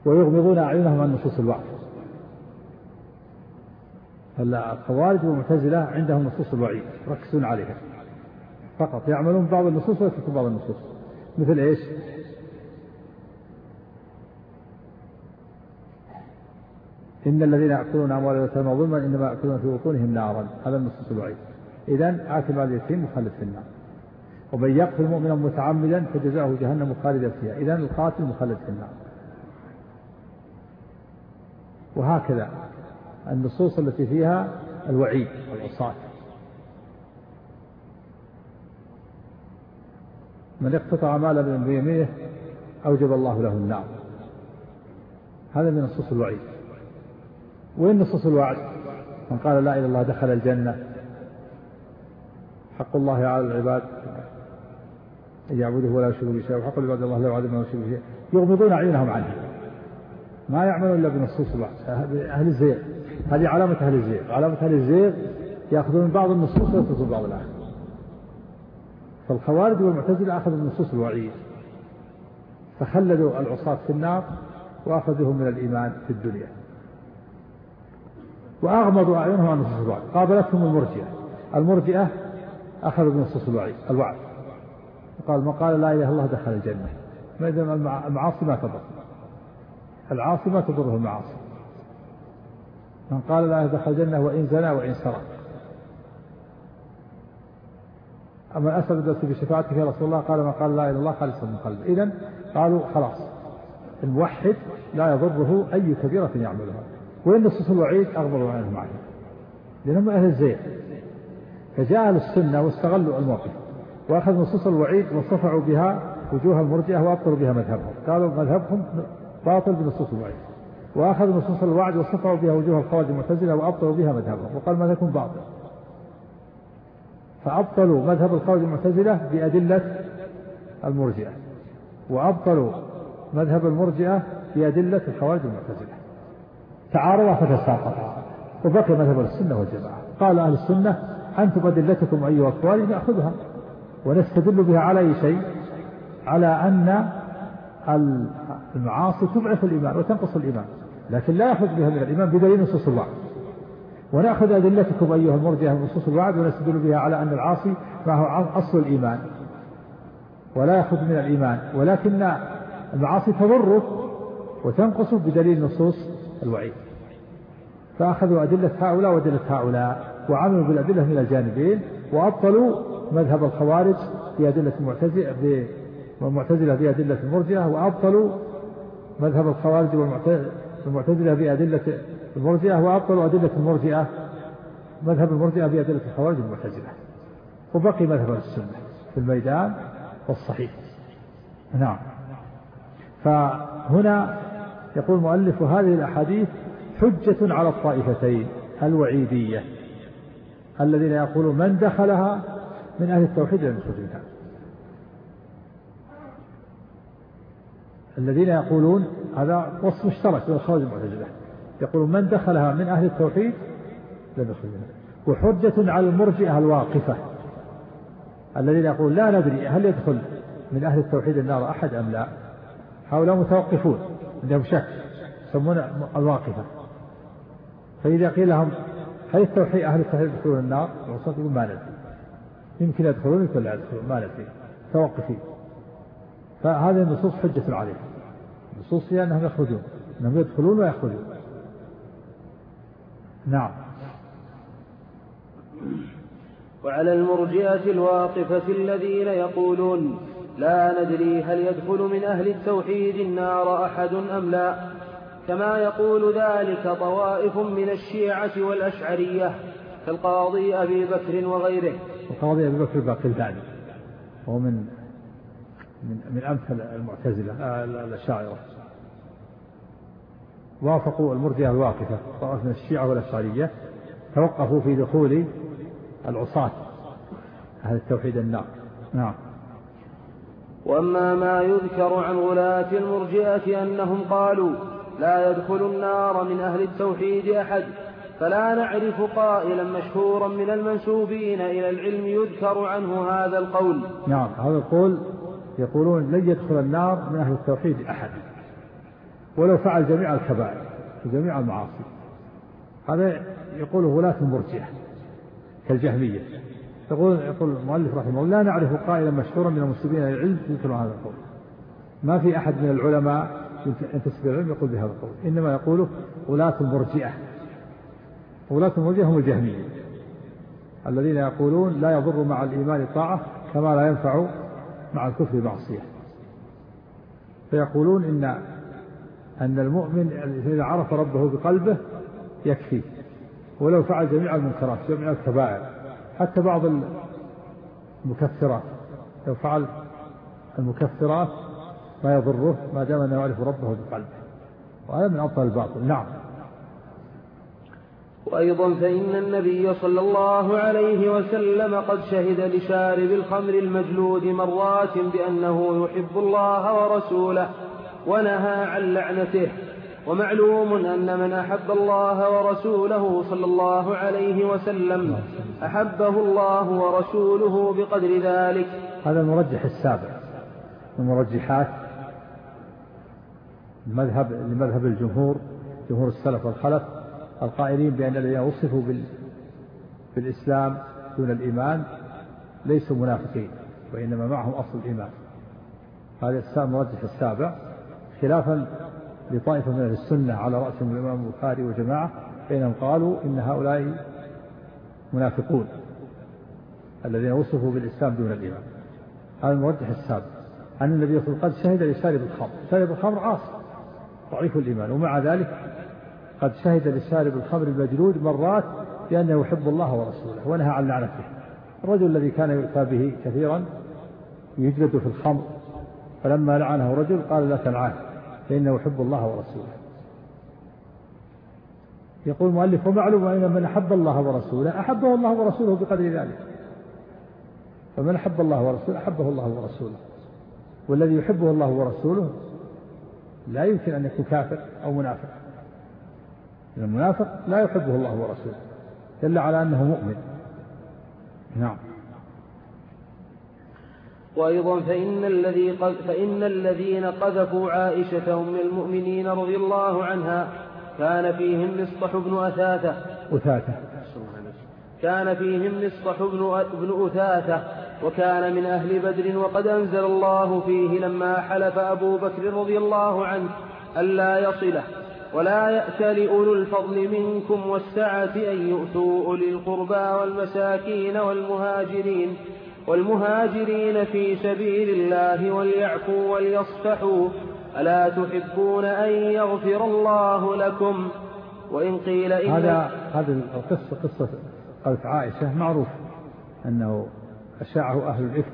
ويغمضون أعينهم عن نصوص الوعد الخوارج والمعتزلة عندهم نصوص الوعيد يركزون عليها فقط يعملون بعض النصوص ويتركون بعض النصوص مثل إيش؟ إن الذين يأكلون أموال اليتامى ظلما إنما يأكلون في بطونهم نارا. هذا النصوص الوعيد. إذا آكل مال اليتيم مخلد في النار ومن يقتل مؤمنا متعمدا فجزاؤه جهنم خالدا فيها. إذا القاتل مخلد في النار وهكذا النصوص التي فيها الوعيد والعصاة. من اقتطع مالا من بيمينه أوجب الله له النار. هذا من نصوص الوعيد. وين نصوص الوعد؟ من قال لا إله إلا الله دخل الجنة. حق الله على العباد. أن يعبده ولا يشركوا به شيئا. وحق العباد الله لا يعذب ما يشركوا به يغمضون أعينهم عنه. ما يعملون إلا بنصوص الوعد. أهل الزيغ. هذه علامة أهل الزيغ. علامة أهل الزيغ يأخذون بعض النصوص ويتركون بعض الآخر. فالخوارج والمعتزلة أخذوا من نصوص الوعيد. فخلدوا العصاة في النار وأخذوهم من الإيمان في الدنيا. وأغمضوا أعينهم عن نصوص الوعد. قابلتهم المرجئة. المرجئة أخذوا من نصوص الوعيد الوعد. قال من قال لا إله إلا الله دخل الجنة. ما إذا المعاصي ما تضر العاصي ما تضره المعاصي. من قال لا دخل الجنة وإن زنى وإن سرق. أما أسأل بشفاعتك يا رسول الله قال من قال لا إله إلا الله خالصا من قلبه. إذا قالوا خلاص. الموحد لا يضره أي كبيرة يعملها. وإن نصوص الوعيد؟ أغضبوا عنهم عنه لأنهم أهل الزيغ. فجاء السنة واستغلوا الموقف. وأخذوا نصوص الوعيد وصفعوا بها وجوه المرجئة وأبطلوا بها مذهبهم. قالوا مذهبهم باطل بنصوص الوعيد. وأخذوا نصوص الوعد وصفوا بها وجوه الخوارج المعتزلة وأبطلوا بها مذهبهم. وقال مذهبكم باطل. فأبطلوا مذهب الخوارج المعتزلة بأدلة المرجئة. وأبطلوا مذهب المرجئة بأدلة الخوارج المعتزلة. تعارضا فتساقطا. وبقي مذهب السنة والجماعة. قال أهل السنة أنتم أدلتكم أيها الخوارج نأخذها. ونستدل بها على أي شيء؟ على أن المعاصي تضعف الإيمان وتنقص الإيمان. لكن لا يأخذ بها من الإيمان بدليل نصوص الوعد. ونأخذ أدلتكم أيها المرجئة من نصوص الوعد ونستدل بها على أن العاصي معه أصل الإيمان. ولا يأخذ من الإيمان. ولكن المعاصي تضره وتنقص بدليل نصوص الوعيد. فأخذوا أدلة هؤلاء وأدلة هؤلاء وعملوا بالأدلة من الجانبين وأبطلوا مذهب الخوارج في أدلة المعتزلة والمعتزلة بأدلة المرجئة وأبطلوا مذهب الخوارج والمعتزلة بأدلة المرجئة وأبطلوا أدلة المرجئة مذهب المرجئة بأدلة الخوارج والمعتزلة. وبقي مذهب السنة في الميدان والصحيح. نعم. فهنا يقول المؤلف هذه الأحاديث حجة على الطائفتين الوعيدية الذين يقولون من دخلها من أهل التوحيد لم يخرج منها الذين يقولون هذا وصف مشترك بين الخوارج والمعتزلة. يقولون من دخلها من أهل التوحيد لم يخرج منها. وحجة على المرجئة الواقفة. الذين يقولون لا ندري هل يدخل من أهل التوحيد النار أحد أم لا. هؤلاء متوقفون. عندهم شك يسمون الواقفة. فإذا قيل لهم هل التوحيد أهل التوحيد يدخلون النار؟ الرسول يقول ما ندري. يمكن يدخلون يمكن لا يدخلون ما ندري. توقفين. فهذه النصوص حجة عليهم. النصوص فيها أنهم يخرجون أنهم يدخلون ويخرجون. نعم. وعلى المرجئة الواقفة الذين يقولون لا ندري هل يدخل من أهل التوحيد النار أحد أم لا. كما يقول ذلك طوائف من الشيعة والأشعرية كالقاضي أبي بكر وغيره. القاضي أبي بكر باقلاني هو من من من أمثل المعتزلة آه، الأشاعرة وافقوا المرجئة الواقفة طائفة من الشيعة والأشعرية توقفوا في دخول العصاة أهل التوحيد النار. نعم. وأما ما يذكر عن غلاة المرجئة أنهم قالوا لا يدخل النار من أهل التوحيد أحد فلا نعرف قائلا مشهورا من المنسوبين إلى العلم يذكر عنه هذا القول. نعم هذا القول يقولون لن يدخل النار من أهل التوحيد أحد ولو فعل جميع الكبائر وجميع المعاصي. هذا يقوله ولاة المرجئة كالجهمية. يقول يقول المؤلف رحمه الله لا نعرف قائلا مشهورا من المسلمين العلم يذكر هذا القول. ما في أحد من العلماء ينتسب العلم يقول بهذا القول. إنما يقوله ولاة المرجئة. ولاة المرجئة هم الجهمية. الذين يقولون لا يضر مع الإيمان طاعة كما لا ينفع مع الكفر معصية. فيقولون إن أن المؤمن إذا عرف ربه بقلبه يكفي. ولو فعل جميع المنكرات جميع الكبائر. حتى بعض المكفرات. لو فعل المكفرات ما يضره ما دام أنه يعرف ربه بقلبه. وهذا من أبطل الباطل. نعم. وأيضا فإن النبي صلى الله عليه وسلم قد شهد لشارب الخمر المجلود مرات بأنه يحب الله ورسوله ونهى عن لعنته. ومعلوم أن من أحب الله ورسوله صلى الله عليه وسلم أحبه الله ورسوله بقدر ذلك. هذا المرجح السابع من مرجحات المذهب لمذهب الجمهور جمهور السلف والخلف القائلين بأن الذين وصفوا بالإسلام دون الإيمان ليسوا منافقين وإنما معهم أصل الإيمان. هذا المرجح السابع خلافا لطائفة من السنة على رأسهم الإمام البخاري وجماعة بينهم قالوا إن هؤلاء منافقون الذين وصفوا بالإسلام دون الإيمان. هذا المرجح السابق. أن النبي صلى الله عليه وسلم قد شهد لشارب الخمر. شارب الخمر عاصي ضعيف الإيمان. ومع ذلك قد شهد لشارب الخمر المجلود مرات بأنه يحب الله ورسوله ونهى عن لعنته. الرجل الذي كان يؤتى به كثيرا يجلد في الخمر فلما لعنه رجل قال لا تلعنه فإنه يحب الله ورسوله. يقول المؤلف ومعلوم أن من أحب الله ورسوله أحبه الله ورسوله بقدر ذلك. فمن أحب الله ورسوله أحبه الله ورسوله. والذي يحبه الله ورسوله لا يمكن أن يكون كافر أو منافق. المنافق لا يحبه الله ورسوله. دل على أنه مؤمن. نعم. وأيضا فإن الذي فإن الذين قذفوا عائشة أم المؤمنين رضي الله عنها كان فيهم مصطح بن أثاثة. أثاثة. كان فيهم مصطح بن بن أثاثة. وكان من أهل بدر وقد أنزل الله فيه لما حلف أبو بكر رضي الله عنه ألا يصله ولا يأت لأولو الفضل منكم والسعة أن يؤتوا أولي القربى والمساكين والمهاجرين والمهاجرين في سبيل الله وليعفوا وليصفحوا ألا تحبون أن يغفر الله لكم؟ وإن قيل إن هذا هذه القصة قصة قالت عائشة معروف أنه أشاعه أهل الإفك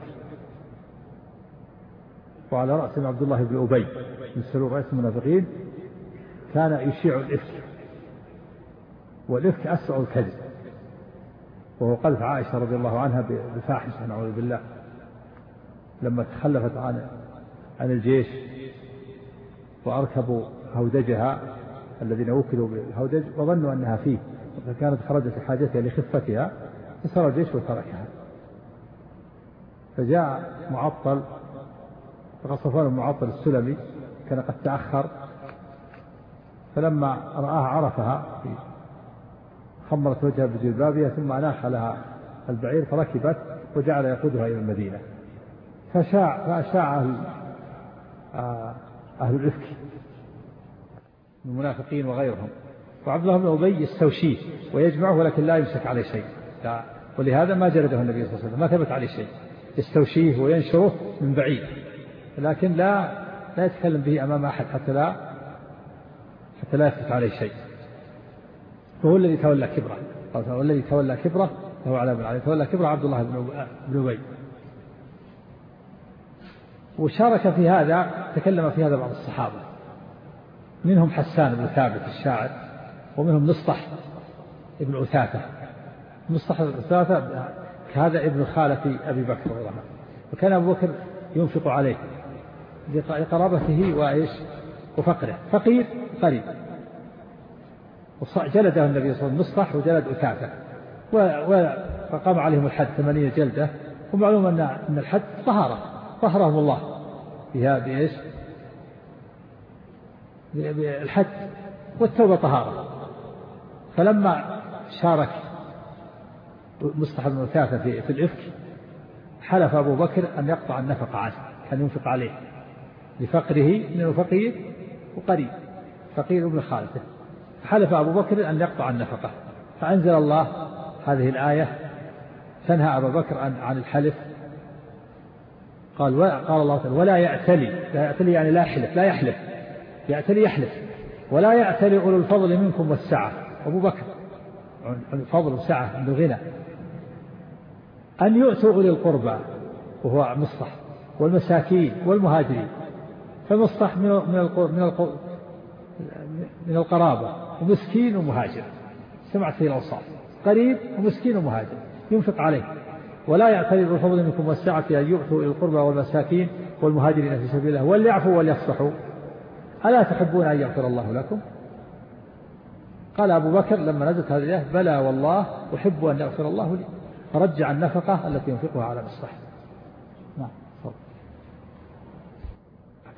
وعلى رأسهم عبد الله بن أبي من سلول رئيس المنافقين كان يشيع الإفك والإفك أسرع الكذب. وهو قذف عائشة رضي الله عنها بفاحشة نعوذ بالله لما تخلفت عن عن الجيش وأركبوا هودجها الذين وكلوا بالهودج وظنوا أنها فيه فكانت خرجت لحاجتها لخفتها فسر الجيش وتركها. فجاء معطل غصفان المعطل السلمي كان قد تأخر فلما رآها عرفها خمرت وجهها بجلبابها ثم أناخ لها البعير فركبت وجعل يقودها إلى المدينة. فشاع فأشاع آه، أهل الإفك من المنافقين وغيرهم. وعبد الله بن أبي يستوشيه ويجمعه ولكن لا يمسك عليه شيء. لا. ولهذا ما جلده النبي صلى الله عليه وسلم. ما ثبت عليه شيء. يستوشيه وينشره من بعيد. لكن لا لا يتكلم به أمام أحد حتى لا حتى لا يثبت عليه شيء. وهو الذي تولى كبره. هو الذي تولى كبره له على بن علي تولى كبره عبد الله بن أبي. وشارك في هذا تكلم في هذا بعض الصحابة. منهم حسان بن ثابت الشاعر ومنهم مصطح ابن أثاثة مصطح بن أثاثة هذا ابن خالة أبي بكر رضي وكان أبو بكر ينفق عليه لقرابته وإيش؟ وفقره. فقير قريب. جلده النبي صلى الله عليه وسلم مصطح وجلد أثاثة فقام عليهم الحد ثمانية جلدة. ومعلوم أن الحد طهارة. طهرهم الله بها بإيش؟ بالحد والتوبة طهارة. فلما شارك مصطح بن أثاثة في, في الإفك حلف أبو بكر أن يقطع النفقة عنه كان ينفق عليه. لفقره من فقير وقريب فقير ابن خالته. حلف أبو بكر أن يقطع النفقة. فأنزل الله هذه الآية تنهى أبا بكر عن الحلف قال قال الله تعالى ولا يعتلي لا يعتلي يعني لا يحلف لا يحلف. يعتلي يحلف. ولا يعتلي أولو الفضل منكم والسعة. أبو بكر الفضل والسعة عنده غنى أن يؤتوا أولي القربى وهو مصطح والمساكين والمهاجرين. فمصطح من من من من القرابة. ومسكين ومهاجر. سمعت في الأوصاف. قريب ومسكين ومهاجر. ينفق عليه. ولا يعترض الفضل منكم والسعة أن يؤتوا إلى القربى والمساكين والمهاجرين في سبيل الله وليعفوا وليصفحوا. ألا تحبون أن يغفر الله لكم؟ قال أبو بكر لما نزلت هذه الآية بلى والله أحب أن يغفر الله لي. فرجع النفقة التي ينفقها على مصلحة. نعم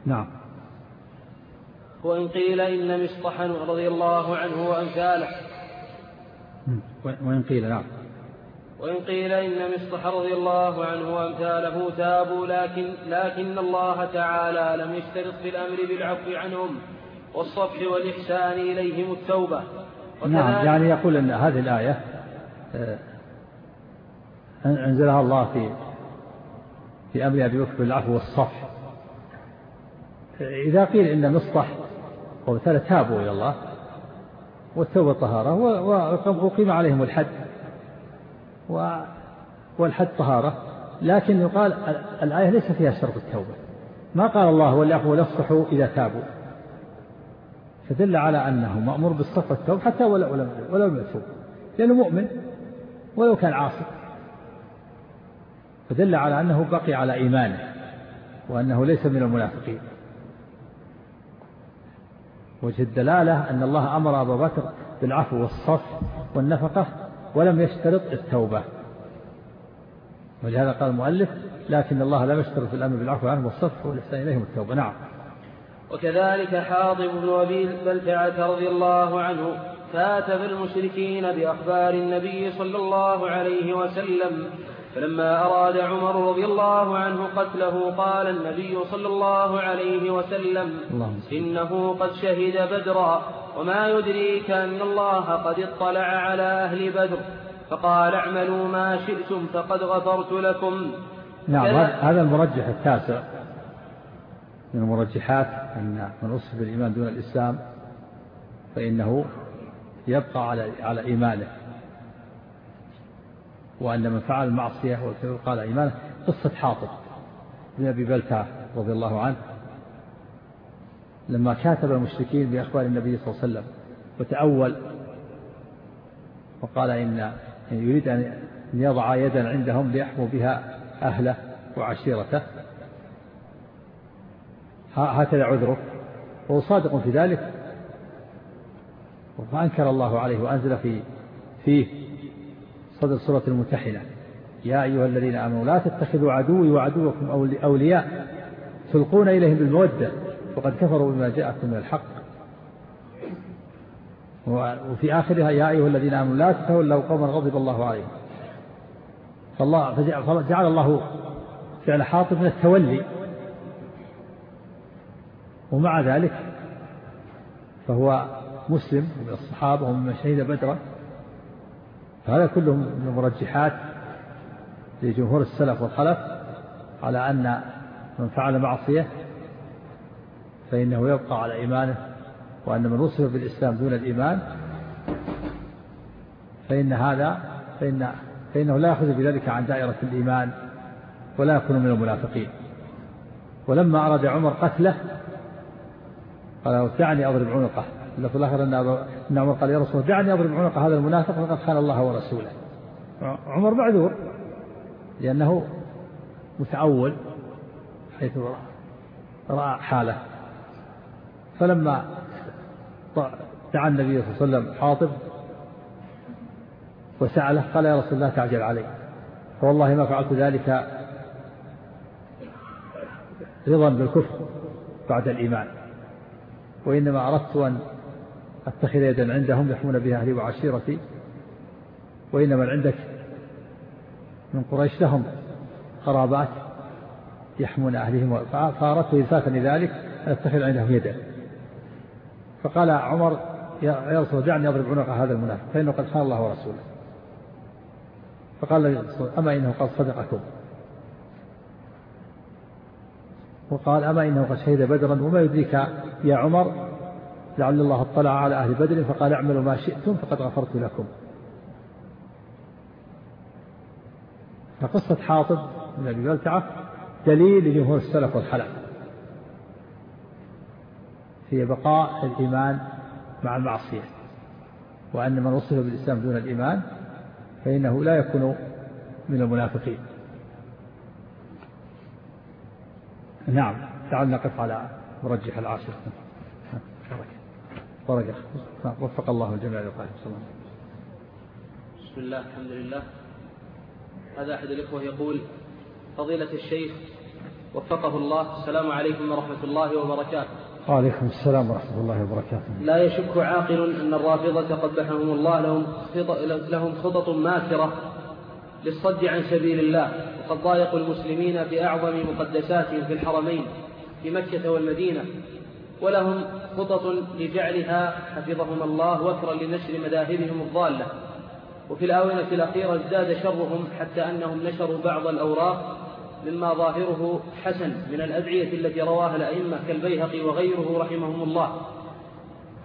نعم. وإن قيل إن مصطحا رضي الله عنه وأمثاله وإن قيل نعم. وإن قيل إن مصطح رضي الله عنه وأمثاله تابوا لكن لكن الله تعالى لم يشترط في الأمر بالعفو عنهم والصفح والإحسان إليهم التوبة. نعم يعني يقول أن هذه الآية آه، أنزلها الله في في أمر أبي بكر بالعفو والصفح إذا قيل إن مصطح وابتلى تابوا إلى الله والتوبة طهارة وأقيم عليهم الحد. والحد طهارة. لكن يقال الآية ليس فيها شرط التوبة. ما قال الله وليعفوا وليصفحوا إذا تابوا. فدل على أنه مأمور بالصف والتوب حتى ولو لم ولو لم يتوب لأنه مؤمن ولو كان عاصي. فدل على أنه بقي على إيمانه وأنه ليس من المنافقين. وجه الدلالة أن الله أمر أبا بكر بالعفو والصف والنفقة ولم يشترط التوبة. ولهذا قال المؤلف لكن الله لم يشترط في الأمر بالعفو عنه والصف والإحسان إليهم التوبة. نعم. وكذلك حاضر بن أبي بلتعة رضي الله عنه كاتب المشركين بأخبار النبي صلى الله عليه وسلم فلما أراد عمر رضي الله عنه قتله قال النبي صلى الله عليه وسلم إنه قد شهد بدرا وما يدريك أن الله قد اطلع على أهل بدر. فقال اعملوا ما شئتم فقد غفرت لكم. نعم هذا المرجح التاسع من المرجحات أن من أصف بالإيمان دون الإسلام فإنه يبقى على على إيمانه. وأن من فعل المعصية قال إيمانه قصة حاطب بن أبي بلتع رضي الله عنه لما كاتب المشركين بأخبار النبي صلى الله عليه وسلم وتأول وقال إن يريد أن يضع يدا عندهم ليحموا بها أهله وعشيرته هكذا عذره وهو صادق في ذلك فأنكر الله عليه وأنزل في فيه صدر سورة المتحنة يا أيها الذين آمنوا لا تتخذوا عدوي وعدوكم أولياء تلقون إليهم بالمودة وقد كفروا بما جاءكم من الحق. وفي آخرها يا أيها الذين آمنوا لا تتولوا قوما غضب الله عليهم. فالله فجعل الله فعل حاطب من التولي. ومع ذلك فهو مسلم من الصحابة ومن شهد بدرا. فهذا كله من المرجحات لجمهور السلف والخلف على أن من فعل معصية فإنه يبقى على إيمانه وأن من وصف بالإسلام دون الإيمان فإن هذا فإن فإنه لا يأخذ بذلك عن دائرة الإيمان ولا يكون من المنافقين. ولما أراد عمر قتله قال دعني أضرب عنقه. اللفظ الآخر أن أن عمر قال يا رسول الله دعني أضرب عنق هذا المنافق فقد خان الله ورسوله. عمر معذور لأنه متأول حيث رأى حاله. فلما دعا النبي صلى الله عليه وسلم حاطب وسأله قال يا رسول الله تعجل علي. فوالله ما فعلت ذلك رضا بالكفر بعد الإيمان. وإنما أردت أن أتخذ يدا عندهم يحمون بها أهلي وعشيرتي وإنما عندك من قريش لهم قرابات يحمون أهلهم فأردت إذ فاتني ذلك أن أتخذ عندهم يدا. فقال عمر يا رسول الله دعني أضرب عنق هذا المنافق فإنه قد خان الله ورسوله. فقال أما إنه قد صدقكم؟ وقال أما إنه قد شهد بدرا وما يدريك يا عمر لعل الله اطلع على أهل بدر فقال اعملوا ما شئتم فقد غفرت لكم. فقصة حاطب من أبي بلتعة دليل لجمهور السلف والخلف في بقاء الإيمان مع المعصية وأن من وصف بالإسلام دون الإيمان فإنه لا يكون من المنافقين. نعم تعال نقف على مرجح العاشر. بركة وفق الله الجميع للقائم صلى الله بسم الله الحمد لله. هذا أحد الإخوة يقول فضيلة الشيخ وفقه الله السلام عليكم ورحمة الله وبركاته. وعليكم السلام ورحمة الله وبركاته. لا يشك عاقل أن الرافضة قبحهم الله لهم لهم خطط ماكرة للصد عن سبيل الله وقد ضايقوا المسلمين في أعظم مقدساتهم في الحرمين في مكة والمدينة. ولهم خطط لجعلها حفظهم الله وكرا لنشر مذاهبهم الضالة. وفي الآونة الأخيرة ازداد شرهم حتى أنهم نشروا بعض الأوراق مما ظاهره حسن من الأدعية التي رواها الأئمة كالبيهقي وغيره رحمهم الله.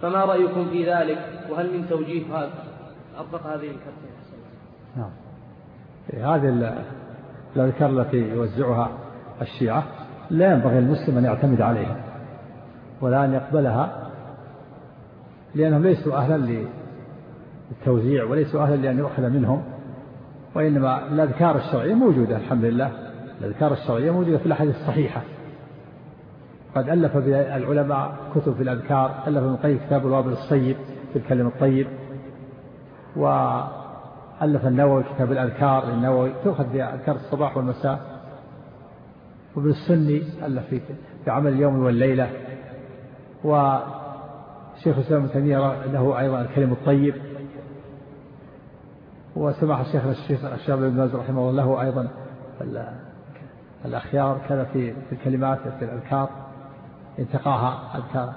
فما رأيكم في ذلك؟ وهل من توجيه هذا؟ أطلق هذه الكرتين. نعم. هذه الأذكار التي يوزعها الشيعة لا ينبغي المسلم أن يعتمد عليها. ولا أن يقبلها لأنهم ليسوا أهلا للتوزيع وليسوا أهلا لأن يؤخذ منهم وإنما الأذكار الشرعية موجودة الحمد لله. الأذكار الشرعية موجودة في الأحاديث الصحيحة. قد ألف العلماء كتب في الأذكار ألف ابن القيم كتاب الوابل الصيب في الكلم الطيب وألف النووي كتاب الأذكار للنووي. تؤخذ في أذكار الصباح والمساء. وابن السني ألف في عمل اليوم والليلة. وشيخ الإسلام ابن تيمية له أيضا الكلم الطيب وسماح الشيخ الشيخ الشاب بن باز رحمه الله له أيضا الأخيار كذا في الكلمات في الأذكار انتقاها أذكار.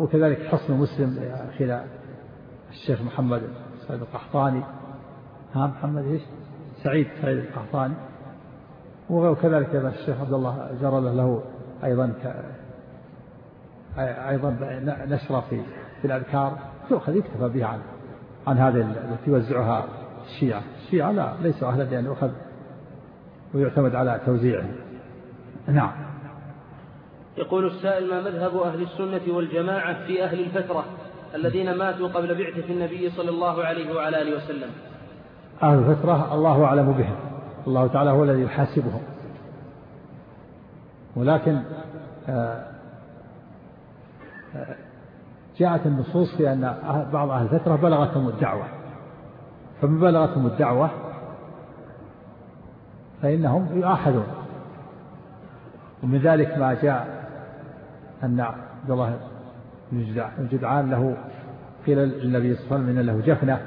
وكذلك حصن مسلم أخينا الشيخ محمد سعيد القحطاني. ها محمد إيش؟ سعيد سعيد القحطاني. وكذلك الشيخ عبد الله جرل له أيضا ك... أيضا نشرة في في الأذكار تؤخذ يكتفى بها عن عن هذه التي يوزعها الشيعة. الشيعة لا ليسوا أهلا لأن يؤخذ ويعتمد على توزيعه. نعم. يقول السائل ما مذهب أهل السنة والجماعة في أهل الفترة الذين ماتوا قبل بعثة النبي صلى الله عليه وعلى آله وسلم؟ أهل الفترة الله أعلم بهم. الله تعالى هو الذي يحاسبهم. ولكن آه، آه، جاءت النصوص في أن بعض أهل الفترة بلغتهم الدعوة. فمن بلغتهم الدعوة فإنهم يؤاخذون. ومن ذلك ما جاء أن عبد الله بن جدعان له قيل للنبي صلى الله عليه وسلم إن له جفنة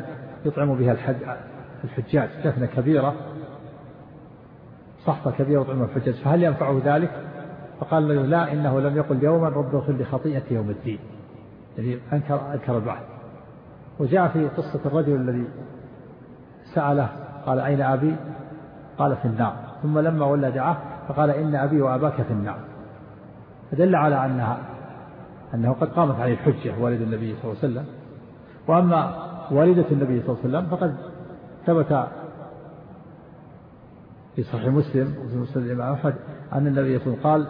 يطعم بها الحجاج جفنة كبيرة صحفة كبيرة يطعم الحجاج. فهل ينفعه ذلك؟ فقال له لا إنه لم يقل يوما رب اغفر لي خطيئتي يوم الدين. يعني أنكر أنكر البعث وجاء في قصة الرجل الذي سأله قال أين أبي؟ قال في النار. ثم لما ولى دعاه فقال إن أبي وأباك في النار. فدل على أنها أنه قد قامت عليه الحجة والد النبي صلى الله عليه وسلم. وأما والدة النبي صلى الله عليه وسلم فقد ثبت في صحيح مسلم وفي مسلم الإمام أحمد أن النبي صلى الله عليه وسلم قال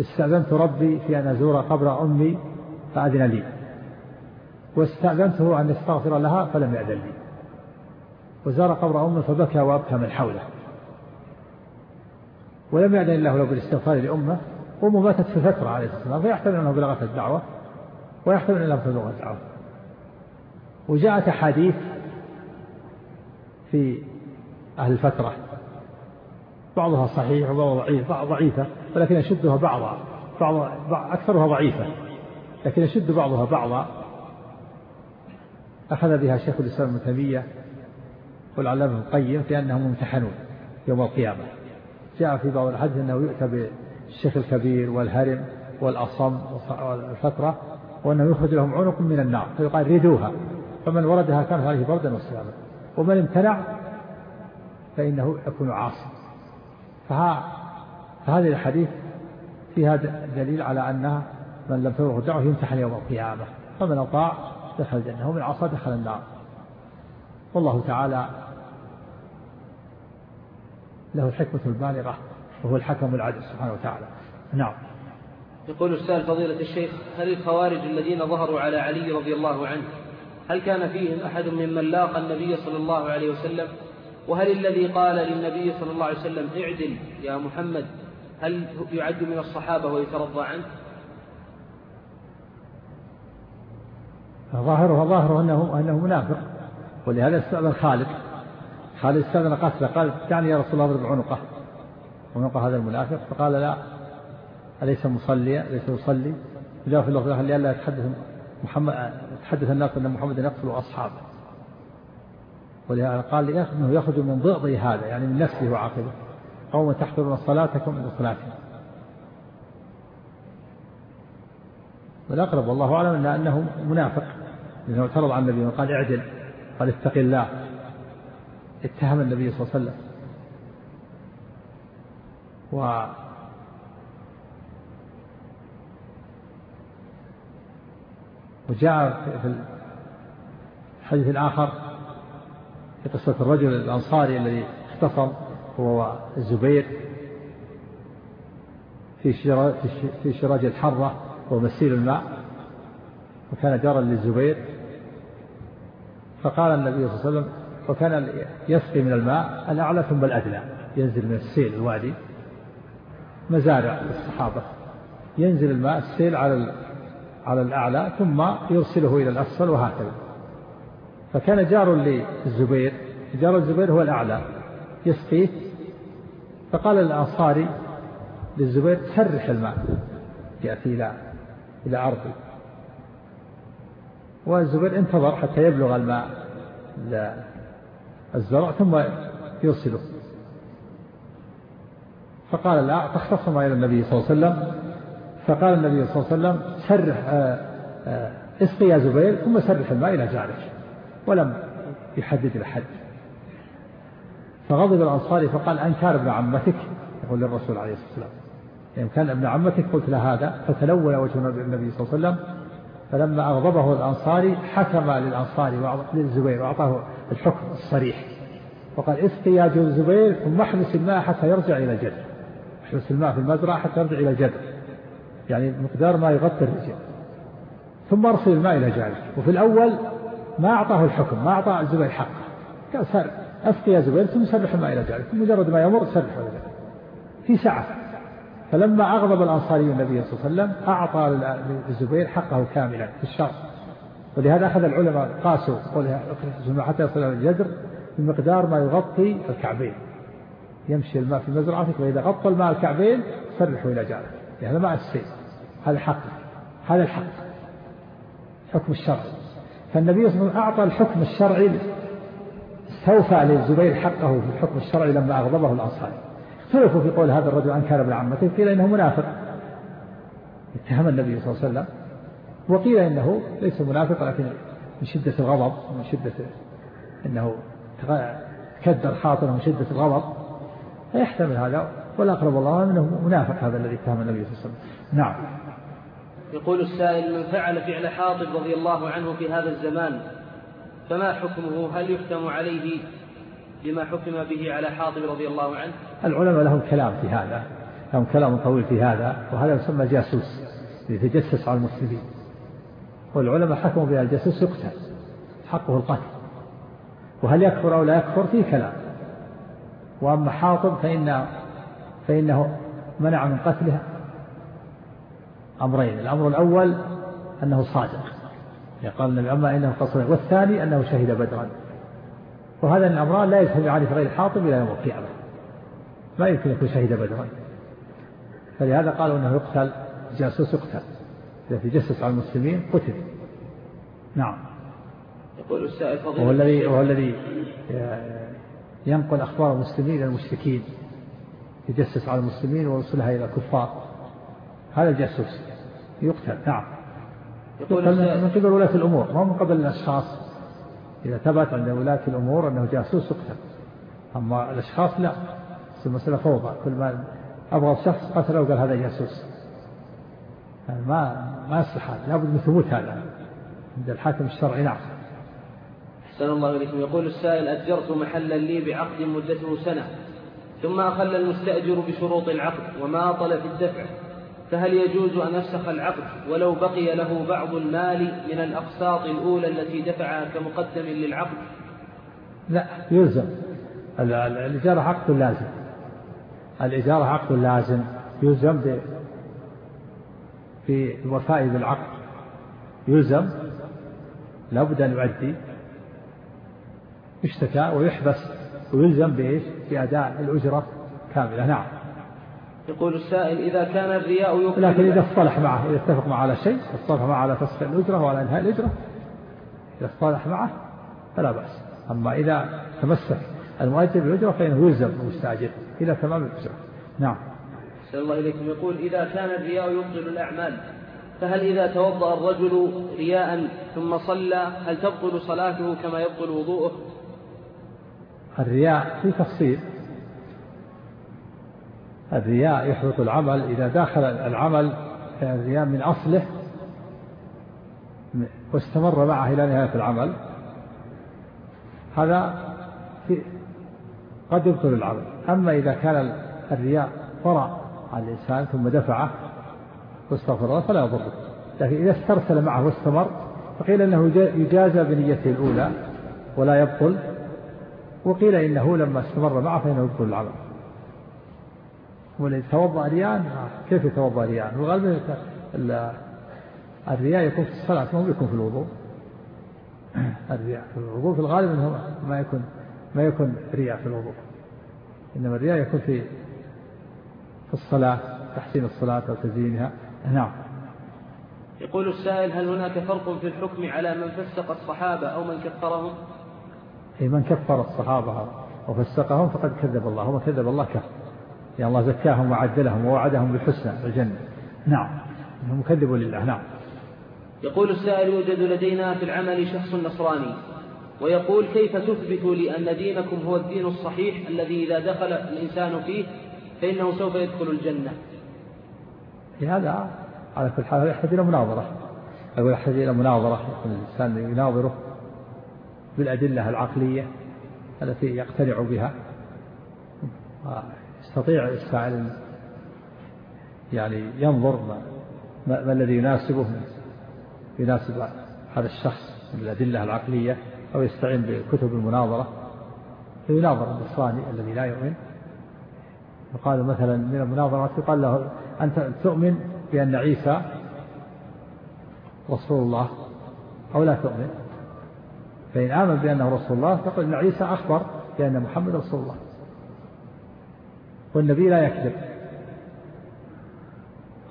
استأذنت ربي في أن أزور قبر أمي فأذن لي. واستأذنته أن يستغفر لها فلم يأذن لي. وزار قبر أمه فبكى وأبكى من حوله. ولم يأذن الله له بالاستغفار لأمه. أمه ماتت في فترة عليه الصلاة والسلام فيحتمل أنه بلغت الدعوة ويحتمل أنه لم تبلغ الدعوة. وجاءت أحاديث في أهل الفترة. بعضها صحيح وبعضها ضعيف ضعيفة ولكن يشدها بعضا بعض أكثرها ضعيفة لكن يشد بعضها بعضا. أخذ بها شيخ الإسلام ابن تيمية والعلامة القيم في أنهم ممتحنون يوم القيامة. جاء في بعض الحديث أنه يؤتى بالشيخ الكبير والهرم والأصم والفترة وأنه يخرج لهم عنق من النار فيقال ردوها فمن وردها كان عليه بردا وصياما ومن امتنع فإنه يكون عاصي فهذه الحديث فيها دليل على أنها من لم تبلغ الدعوة يمتحن يوم القيامة فمن أطاع دخل الجنة ومن عصى دخل النار. والله تعالى له الحكمة البالغة وهو الحكم العدل سبحانه وتعالى. نعم. يقول السائل فضيلة الشيخ هل الخوارج الذين ظهروا على علي رضي الله عنه هل كان فيهم أحد ممن لاقى النبي صلى الله عليه وسلم وهل الذي قال للنبي صلى الله عليه وسلم اعدل يا محمد هل يعد من الصحابة ويترضى عنه؟ ظاهره ظاهره أنه, أنه منافق. ولهذا استأذن خالد. خالد استأذن قتله قال دعني يا رسول الله اضرب عنقه. عنق هذا المنافق فقال لا أليس مصليا أليس يصلي؟ جاء في اللفظ لئلا يتحدث محمد يتحدث الناس أن محمد يقتل أصحابه. ولهذا قال إنه يخرج من ضئضي هذا يعني من نفسه وعقله. قوم تحقرون صلاتكم من صلاتهم والأقرب والله أعلم أنه منافق. لأنه اعترض على النبي وقال اعدل قال اتق الله. اتهم النبي صلى الله عليه وسلم. و وجاء في الحديث الآخر في قصة الرجل الأنصاري الذي اختصم هو الزبير في في شراج الحرة ومسيل الماء وكان جارا للزبير. فقال النبي صلى الله عليه وسلم وكان يسقي من الماء الأعلى ثم الأدنى ينزل من السيل الوادي. مزارع للصحابة. ينزل الماء السيل على على الأعلى ثم يرسله إلى الأسفل وهكذا. فكان جار للزبير جار الزبير هو الأعلى يسقيه فقال الأنصاري للزبير سرح الماء يأتي إلى إلى أرضي. والزبير انتظر حتى يبلغ الماء الزرع ثم يرسله. فقال لا فاختصم إلى النبي صلى الله عليه وسلم. فقال النبي صلى الله عليه وسلم سرح آه، آه، اسقي يا زبير ثم سرح الماء إلى جارك. ولم يحدد الحد. فغضب الأنصاري فقال أن كان ابن عمتك يقول للرسول عليه الصلاة والسلام. يعني كان ابن عمتك قلت له هذا فتلون وجه النبي صلى الله عليه وسلم. فلما أغضبه الأنصاري حكم للأنصاري للزبير وأعطاه الحكم الصريح. وقال اسقي يا زبير ثم احبس الماء حتى يرجع إلى الجد احبس الماء في المزرعة حتى يرجع إلى الجد يعني مقدار ما يغطي الرجل ثم أرسل الماء إلى جارك. وفي الأول ما أعطاه الحكم ما أعطى الزبير حقه. قال سر أسقي يا زبير ثم سرح الماء إلى جارك مجرد ما يمر سرح إلى جارك في سعة فلما أغضب الأنصاري النبي صلى الله عليه وسلم أعطى للزبير حقه كاملا في الشرط ولهذا أخذ العلماء قاسوا حتى يصل إلى الجدر بمقدار ما يغطي الكعبين. يمشي الماء في المزرعة وإذا غطى الماء الكعبين سرحوا إلى جارك. يعني هذا ماء السيل هذا حق. هذا الحق. حكم الشرع. فالنبي صلى الله عليه وسلم أعطى الحكم الشرعي استوفى للزبير حقه في الحكم الشرعي لما أغضبه الأنصاري اختلفوا في قول هذا الرجل أنكر ابن عمته قيل إنه منافق. اتهم النبي صلى الله عليه وسلم. وقيل إنه ليس منافق لكن من شدة الغضب من شدة إنه كدر خاطره من شدة الغضب. فيحتمل هذا والأقرب الله أنه منافق هذا الذي اتهم النبي صلى الله عليه وسلم. نعم. يقول السائل من فعل فعل حاطب رضي الله عنه في هذا الزمان فما حكمه؟ هل يختم عليه بما حكم به على حاطب رضي الله عنه؟ العلماء لهم كلام في هذا لهم كلام طويل في هذا وهذا يسمى جاسوس يتجسس على المسلمين. والعلماء حكموا بأن الجاسوس يقتل حقه القتل. وهل يكفر أو لا يكفر؟ فيه كلام. وأما حاطب فإن فإنه منع من قتله. أمرين. الأمر الأول أنه صادق. قال النبي أما إنه قصر والثاني أنه شهد بدرا. وهذا الأمران لا يجتمعان في غير حاطب إلى يوم القيامة. ما يمكن يكون شهد بدرا. فلهذا قالوا أنه يقتل جاسوس يقتل. إذا تجسس على المسلمين قتل. نعم. يقول السائل وهو الذي وهو الذي ينقل أخبار المسلمين إلى المشركين. يجسس على المسلمين ويوصلها إلى الكفار. هذا الجاسوس. يقتل نعم يقتل من قبل ولاة الأمور. ما من قبل الأشخاص إذا ثبت عند ولاة الأمور أنه جاسوس يقتل. أما الأشخاص لا. المسألة فوضى. كل ما أبغض شخص قتله وقال هذا جاسوس. يعني ما ما يصلح هذا. لابد من ثبوت هذا. عند الحاكم الشرعي نعم. أحسن الله إليكم. يقول السائل أجرت محلا لي بعقد مدته سنة ثم أخل المستأجر بشروط العقد وما أطل في الدفع. فهل يجوز أن أفسخ العقد ولو بقي له بعض المال من الأقساط الأولى التي دفعها كمقدم للعقد؟ لا يلزم. الإجارة عقد لازم. الإجارة عقد لازم. يلزم في الوفاء بالعقد. يلزم. لابد أن يؤدي. يشتكى ويحبس. ويلزم بإيش؟ بأداء الأجرة كاملة. نعم. يقول السائل إذا كان الرياء يقتل لكن إذا اصطلح معه إذا اتفق معه على شيء اصطلح معه على فسخ الأجرة وعلى إنهاء الأجرة. إذا اصطلح معه فلا بأس. أما إذا تمسك المؤجر بالأجرة فإنه يلزم المستأجر إلى تمام الأجرة. نعم. صلى الله إليكم. يقول إذا كان الرياء يبطل الأعمال فهل إذا توضأ الرجل رياء ثم صلى هل تبطل صلاته كما يبطل وضوءه؟ الرياء في تفصيل الرياء يحبط العمل. إذا داخل العمل الرياء من أصله واستمر معه إلى نهاية العمل هذا في قد يبطل العمل. أما إذا كان الرياء طرأ على الإنسان ثم دفعه واستغفر الله فلا يضره. لكن إذا استرسل معه واستمر فقيل أنه يجازى بنيته الأولى ولا يبطل وقيل إنه لما استمر معه فإنه يبطل العمل. والذي توضأ رياء كيف يتوضأ رياء وغالبا الرياء يكون في الصلاة ما يكون في الوضوء. الرياء في الوضوء في الغالب إنه ما يكون ما يكون رياء في الوضوء. إنما الرياء يكون في في الصلاة تحسين الصلاة أو تزيينها. نعم. يقول السائل هل هناك فرق في الحكم على من فسق الصحابة أو من كفرهم؟ أي من كفر الصحابة وفسقهم فقد كذب الله ومن كذب الله كفر. يعني الله زكاهم وعدلهم ووعدهم بالحسنى الجنة. نعم. مكذب لله. نعم. يقول السائل يوجد لدينا في العمل شخص نصراني ويقول كيف تثبت لي أن دينكم هو الدين الصحيح الذي إذا دخل الإنسان فيه فإنه سوف يدخل الجنة؟ هذا على كل حال يحتاج إلى مناظرة. أقول يحتاج إلى مناظرة يكون الإنسان يناظره بالأدلة العقلية التي يقتنع بها. يستطيع السائل يعني ينظر ما, ما, الذي يناسبه يناسب هذا الشخص من الأدلة العقلية أو يستعين بكتب المناظرة فيناظر النصراني الذي لا يؤمن. يقال مثلا من المناظرات يقال له أنت تؤمن بأن عيسى رسول الله أو لا تؤمن. فإن آمن بأنه رسول الله تقول أن عيسى أخبر بأن محمد رسول الله. والنبي لا يكذب.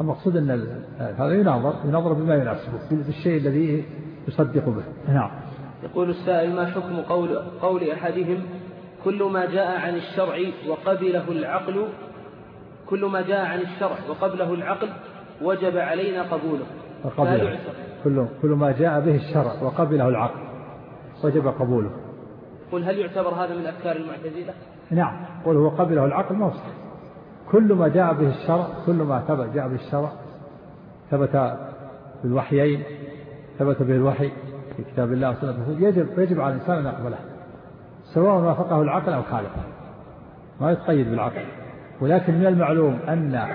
المقصود أن هذا يناظر يناظر بما يناسبه بالشيء الذي يصدق به. نعم. يقول السائل ما حكم قول قول أحدهم كل ما جاء عن الشرع وقبله العقل كل ما جاء عن الشرع وقبله العقل وجب علينا قبوله؟ وقبله. كل كل ما جاء به الشرع وقبله العقل وجب قبوله. قل هل يعتبر هذا من أفكار المعتزلة؟ نعم. قل هو قبله العقل صحيح. كل ما جاء به الشرع كل ما ثبت جاء به الشرع ثبت بالوحيين ثبت به الوحي في كتاب الله وسنة يجب يجب على الإنسان أن يقبله سواء وافقه العقل أو خالفه. ما يتقيد بالعقل. ولكن من المعلوم أن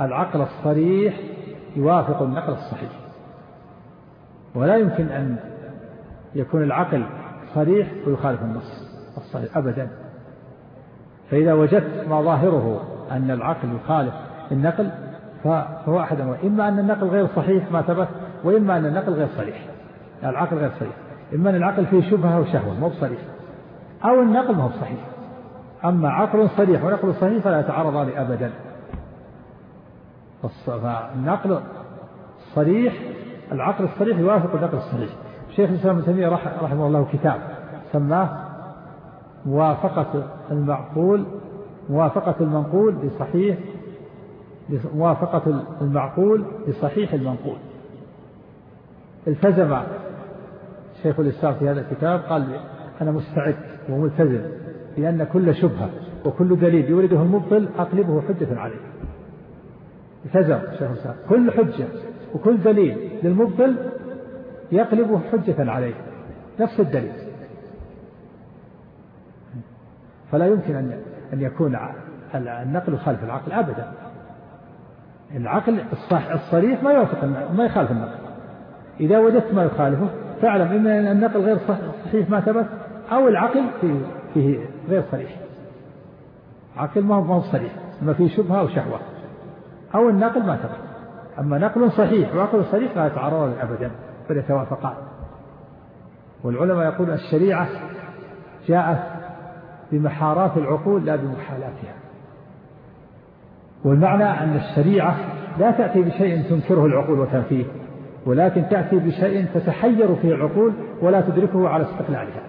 العقل الصريح يوافق النقل الصحيح. ولا يمكن أن يكون العقل صريح ويخالف النص الصحيح أبدا. فإذا وجدت ما ظاهره أن العقل يخالف النقل فهو أحد إما أن النقل غير صحيح ما ثبت وإما أن النقل غير صريح. العقل غير صريح. إما أن العقل فيه شبهة وشهوة مو بصريح. أو النقل ما هو صحيح. أما عقل صريح ونقل صحيح فلا يتعارضان أبدا. فالنقل الصريح العقل الصريح يوافق النقل الصحيح. شيخ الإسلام ابن تيمية رحمه الله كتاب سماه موافقة المعقول موافقة المنقول لصحيح موافقة المعقول لصحيح المنقول. التزم شيخ الإسلام في هذا الكتاب قال أنا مستعد وملتزم لأن كل شبهة وكل دليل يورده المبطل أقلبه حجة عليه. التزم شيخ الإسلام. كل حجة وكل دليل للمبطل يقلبه حجة عليه. نفس الدليل. فلا يمكن أن أن يكون النقل خلف العقل أبدا. العقل الصح الصريح ما يوافق ما يخالف النقل. إذا وجدت ما يخالفه فاعلم إما أن النقل غير صحيح ما ثبت أو العقل فيه, فيه غير صريح. عقل ما هو صريح ما فيه شبهة أو شهوة. أو النقل ما ثبت. أما نقل صحيح وعقل صريح لا يتعارضان أبدا بل يتوافقان. والعلماء يقولون الشريعة جاءت بمحارات العقول لا بمحالاتها. والمعنى أن الشريعة لا تأتي بشيء تنكره العقول وتنفيه ولكن تأتي بشيء تتحير فيه العقول ولا تدركه على استقلالها.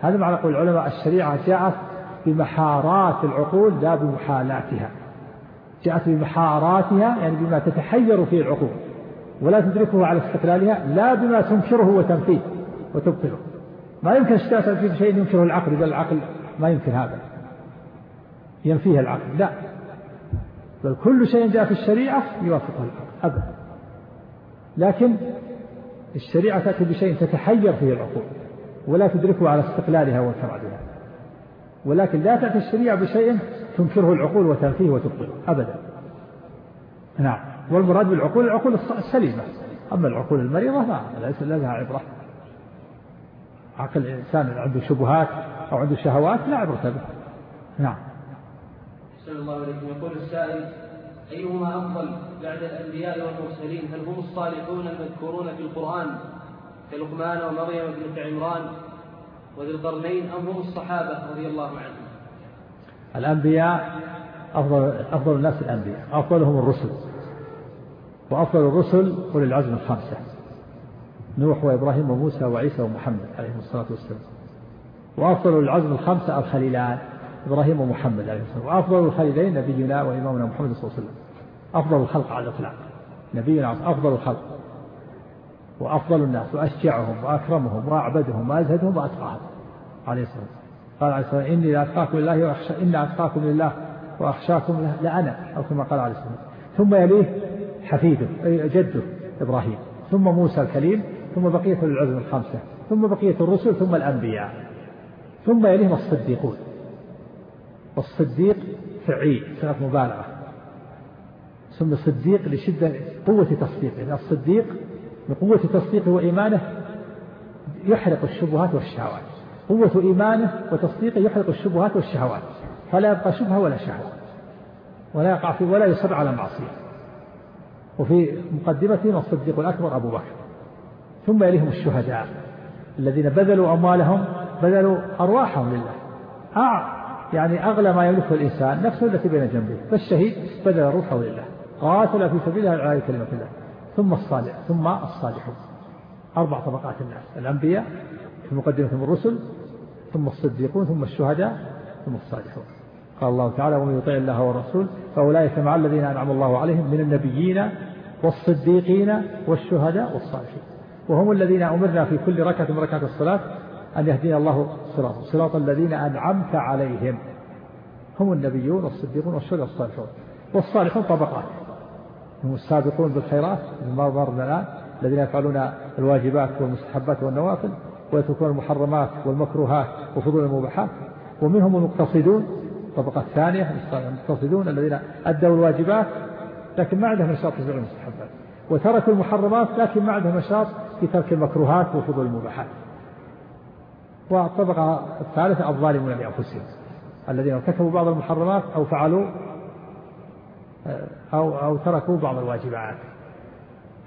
هذا معنى قول العلماء الشريعة جاءت بمحارات العقول لا بمحالاتها. جاءت بمحاراتها يعني بما تتحير فيه العقول ولا تدركه على استقلالها لا بما تنكره وتنفيه وتبطله. ما يمكن تأتي في شيء ينكره العقل بل العقل ما يمكن هذا. ينفيه العقل. لا. بل كل شيء جاء في الشريعة يوافقه العقل. أبدا. لكن الشريعة تأتي بشيء تتحير فيه العقول ولا تدركه على استقلالها وانفرادها ولكن لا تأتي الشريعة بشيء تنكره العقول وتنفيه وتبطله. أبدا. نعم. والمراد بالعقول العقول السليمة. أما العقول المريضة لا. ليس لها عبرة. عقل الإنسان عنده شبهات أو عنده شهوات لا عبرة به. نعم. أحسن الله يقول السائل أيهما أفضل بعد الأنبياء والمرسلين؟ هل هم الصالحون المذكورون في القرآن كلقمان ومريم بنت عمران وذي القرنين أم هم الصحابة رضي الله عنهم؟ الأنبياء أفضل أفضل الناس الأنبياء أفضلهم الرسل وأفضل الرسل أولي العزم الخمسة. نوح وإبراهيم وموسى وعيسى ومحمد عليهم الصلاة والسلام. وأفضل العزم الخمسة الخليلان إبراهيم ومحمد عليه الصلاة والسلام وأفضل الخليلين نبينا وإمامنا محمد صلى الله عليه وسلم. أفضل الخلق على الإطلاق. نبينا أفضل الخلق. وأفضل الناس وأشجعهم وأكرمهم وأعبدهم وأزهدهم وأتقاهم. عليه الصلاة والسلام. قال عليه الصلاة والسلام إني لأتقاكم لله وأخشى إن أتقاكم لله وأخشاكم لأنا أو كما قال عليه الصلاة والسلام. ثم يليه حفيده جده إبراهيم. ثم موسى الكليم ثم بقية العزم الخمسة ثم بقية الرسل ثم الأنبياء ثم يليهم الصديقون. والصديق فعيل صيغة مبالغة. ثم صديق لشدة قوة تصديقه الصديق من قوة تصديقه وإيمانه يحرق الشبهات والشهوات. قوة إيمانه وتصديقه يحرق الشبهات والشهوات. فلا يبقى شبهة ولا شهوة. ولا يقع في ولا يصر على معصية. وفي مقدمتهم الصديق الأكبر أبو بكر. ثم يليهم الشهداء الذين بذلوا أموالهم بذلوا أرواحهم لله. آه يعني أغلى ما يملكه الإنسان نفسه التي بين جنبه. فالشهيد بذل روحه لله قاتل في سبيل الله كلمة الله. ثم الصالح ثم الصالحون. أربع طبقات الناس الأنبياء في مقدمة الرسل ثم الصديقون ثم الشهداء ثم الصالحون. قال الله تعالى ومن يطيع الله والرسول فأولئك مع الذين أنعم الله عليهم من النبيين والصديقين والشهداء والصالحين. وهم الذين أمرنا في كل ركعة من ركعات الصلاة أن يهدينا الله صراط صراط الذين أنعمت عليهم. هم النبيون والصديقون والشهداء والصالحون. والصالحون طبقات. هم السابقون بالخيرات ما ضربنا الآن الذين يفعلون الواجبات والمستحبات والنوافل ويتركون المحرمات والمكروهات وفضول المباحات. ومنهم المقتصدون الطبقة الثانية المقتصدون الذين أدوا الواجبات لكن ما عندهم نشاط في المستحبات. وتركوا المحرمات لكن ما عندهم نشاط في ترك المكروهات وفضول المباحات. والطبقة الثالثة الظالمون لأنفسهم الذين ارتكبوا بعض المحرمات أو فعلوا أو أو تركوا بعض الواجبات.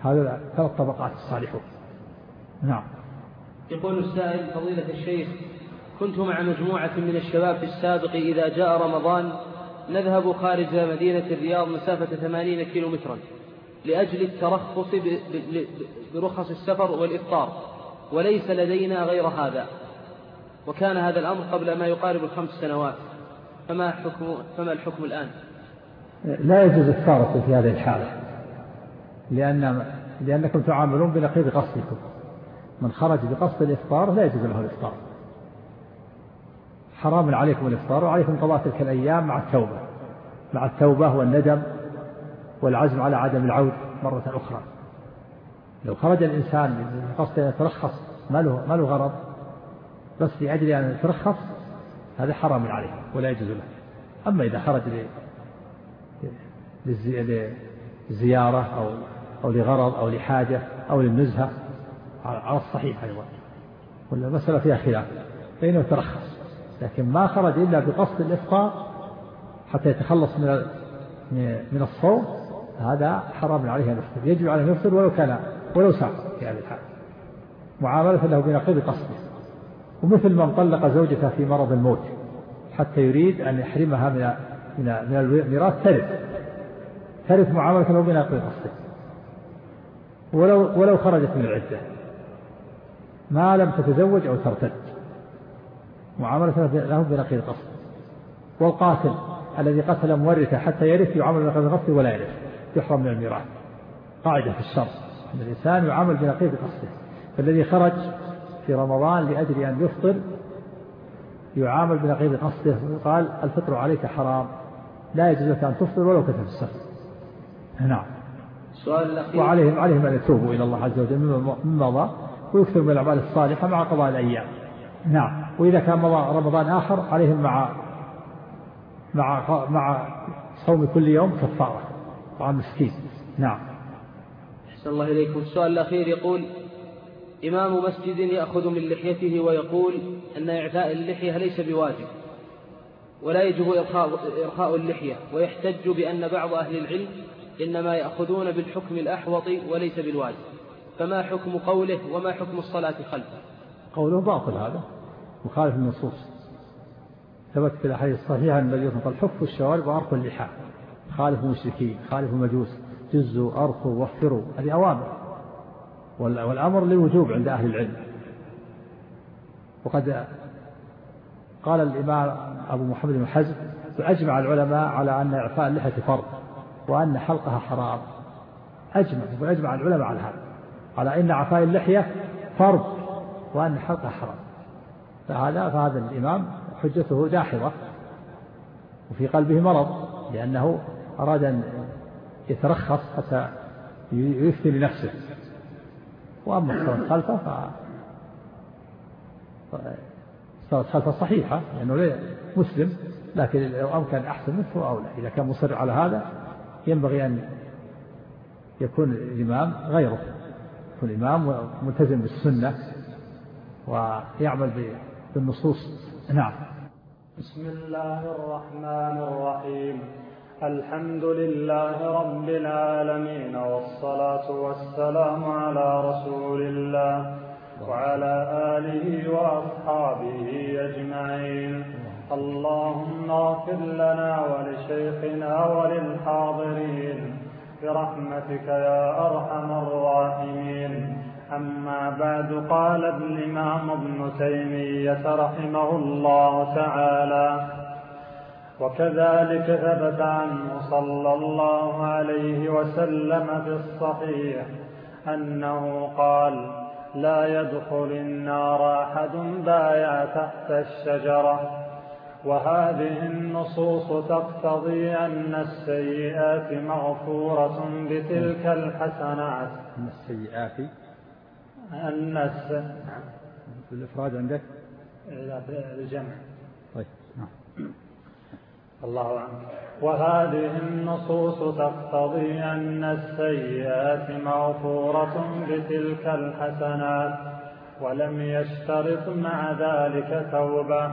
هذا ثلاث طبقات الصالحون. نعم. يقول السائل فضيلة الشيخ كنت مع مجموعة من الشباب في السابق إذا جاء رمضان نذهب خارج مدينة الرياض مسافة ثمانين كيلو مترا لأجل الترخص برخص السفر والإفطار وليس لدينا غير هذا. وكان هذا الأمر قبل ما يقارب الخمس سنوات. فما حكم فما الحكم الآن؟ لا يجوز التارك في هذه الحالة لأن لأنكم تعاملون بنقيض قصدكم. من خرج بقصد الإفطار لا يجوز له الإفطار. حرام عليكم الإفطار وعليكم قضاء تلك الأيام مع التوبة مع التوبة والندم والعزم على عدم العود مرة أخرى. لو خرج الإنسان بقصد أن يترخص ما له ما له غرض بس لأجل أن يترخص هذا حرام عليه ولا يجوز له. أما إذا خرج للزيارة أو أو لغرض أو لحاجة أو للنزهة على الصحيح أيضا. ولا المسألة فيها خلاف فإنه ترخص. لكن ما خرج إلا بقصد الإفطار حتى يتخلص من من الصوم هذا حرام عليه أن يفطر يجب عليه أن يفطر ولو كان ولو ساق في هذه الحال. معاملة له بنقيض قصده ومثل من طلق زوجته في مرض الموت حتى يريد أن يحرمها من من من الميراث ترث ترث معاملة له بنقيض قصده ولو ولو خرجت من العدة. ما لم تتزوج أو ترتد. معاملة له بنقيض قصد والقاتل الذي قتل مورثه حتى يرث يعامل بنقيض قصده ولا يرث. يحرم من الميراث. قاعدة في الشرع. أن الإنسان يعامل بنقيض قصده. فالذي خرج في رمضان لأجل أن يفطر يعامل بنقيض قصده ويقال الفطر عليك حرام. لا يجوز لك أن تفطر ولو في السفر نعم. وعليهم عليهم أن يتوبوا إلى الله عز وجل مما مضى ويكثر من الأعمال الصالحة مع قضاء الأيام. نعم. وإذا كان مضى رمضان آخر عليهم مع مع مع صوم كل يوم كفارة. طعام مسكين. نعم. أحسن الله إليكم. السؤال الأخير يقول إمام مسجد يأخذ من لحيته ويقول أن إعفاء اللحية ليس بواجب ولا يجب إرخاء, اللحية ويحتج بأن بعض أهل العلم إنما يأخذون بالحكم الأحوط وليس بالواجب. فما حكم قوله وما حكم الصلاة خلفه؟ قوله باطل هذا مخالف النصوص ثبت في الأحاديث الصحيحة أن النبي قال حفوا الشوارب وأرخوا اللحى. خالفوا المشركين خالفوا المجوس جزوا أرخوا وفروا هذه أوامر. والأمر للوجوب عند أهل العلم. وقد قال الإمام أبو محمد بن حزم وأجمع العلماء على أن إعفاء اللحية فرض وأن حلقها حرام. أجمع وأجمع العلماء على هذا. على أن عفاء اللحية فرض وأن حلقها حرام. فهذا فهذا الإمام حجته داحضة وفي قلبه مرض لأنه أراد أن يترخص حتى يفتي لنفسه. وأما الصلاة خلفه ف الصلاة خلفه صحيحة لأنه مسلم لكن لو أمكن أحسن منه فهو أولى إذا كان مصر على هذا ينبغي أن يكون الإمام غيره يكون الإمام ملتزم بالسنة ويعمل بالنصوص. نعم. بسم الله الرحمن الرحيم. الحمد لله رب العالمين والصلاة والسلام على رسول الله وعلى آله وأصحابه أجمعين. اللهم اغفر لنا ولشيخنا وللحاضرين برحمتك يا أرحم الراحمين. أما بعد قال الإمام ابن تيمية رحمه الله تعالى وكذلك ثبت عنه صلى الله عليه وسلم في الصحيح أنه قال لا يدخل النار أحد بايع تحت الشجرة. وهذه النصوص تقتضي أن السيئات مغفورة بتلك الحسنات. أن السيئات؟ أن الس... الإفراد عندك؟ لا الجمع. نعم الله عنه وهذه النصوص تقتضي أن السيئات مغفورة بتلك الحسنات ولم يشترط مع ذلك توبة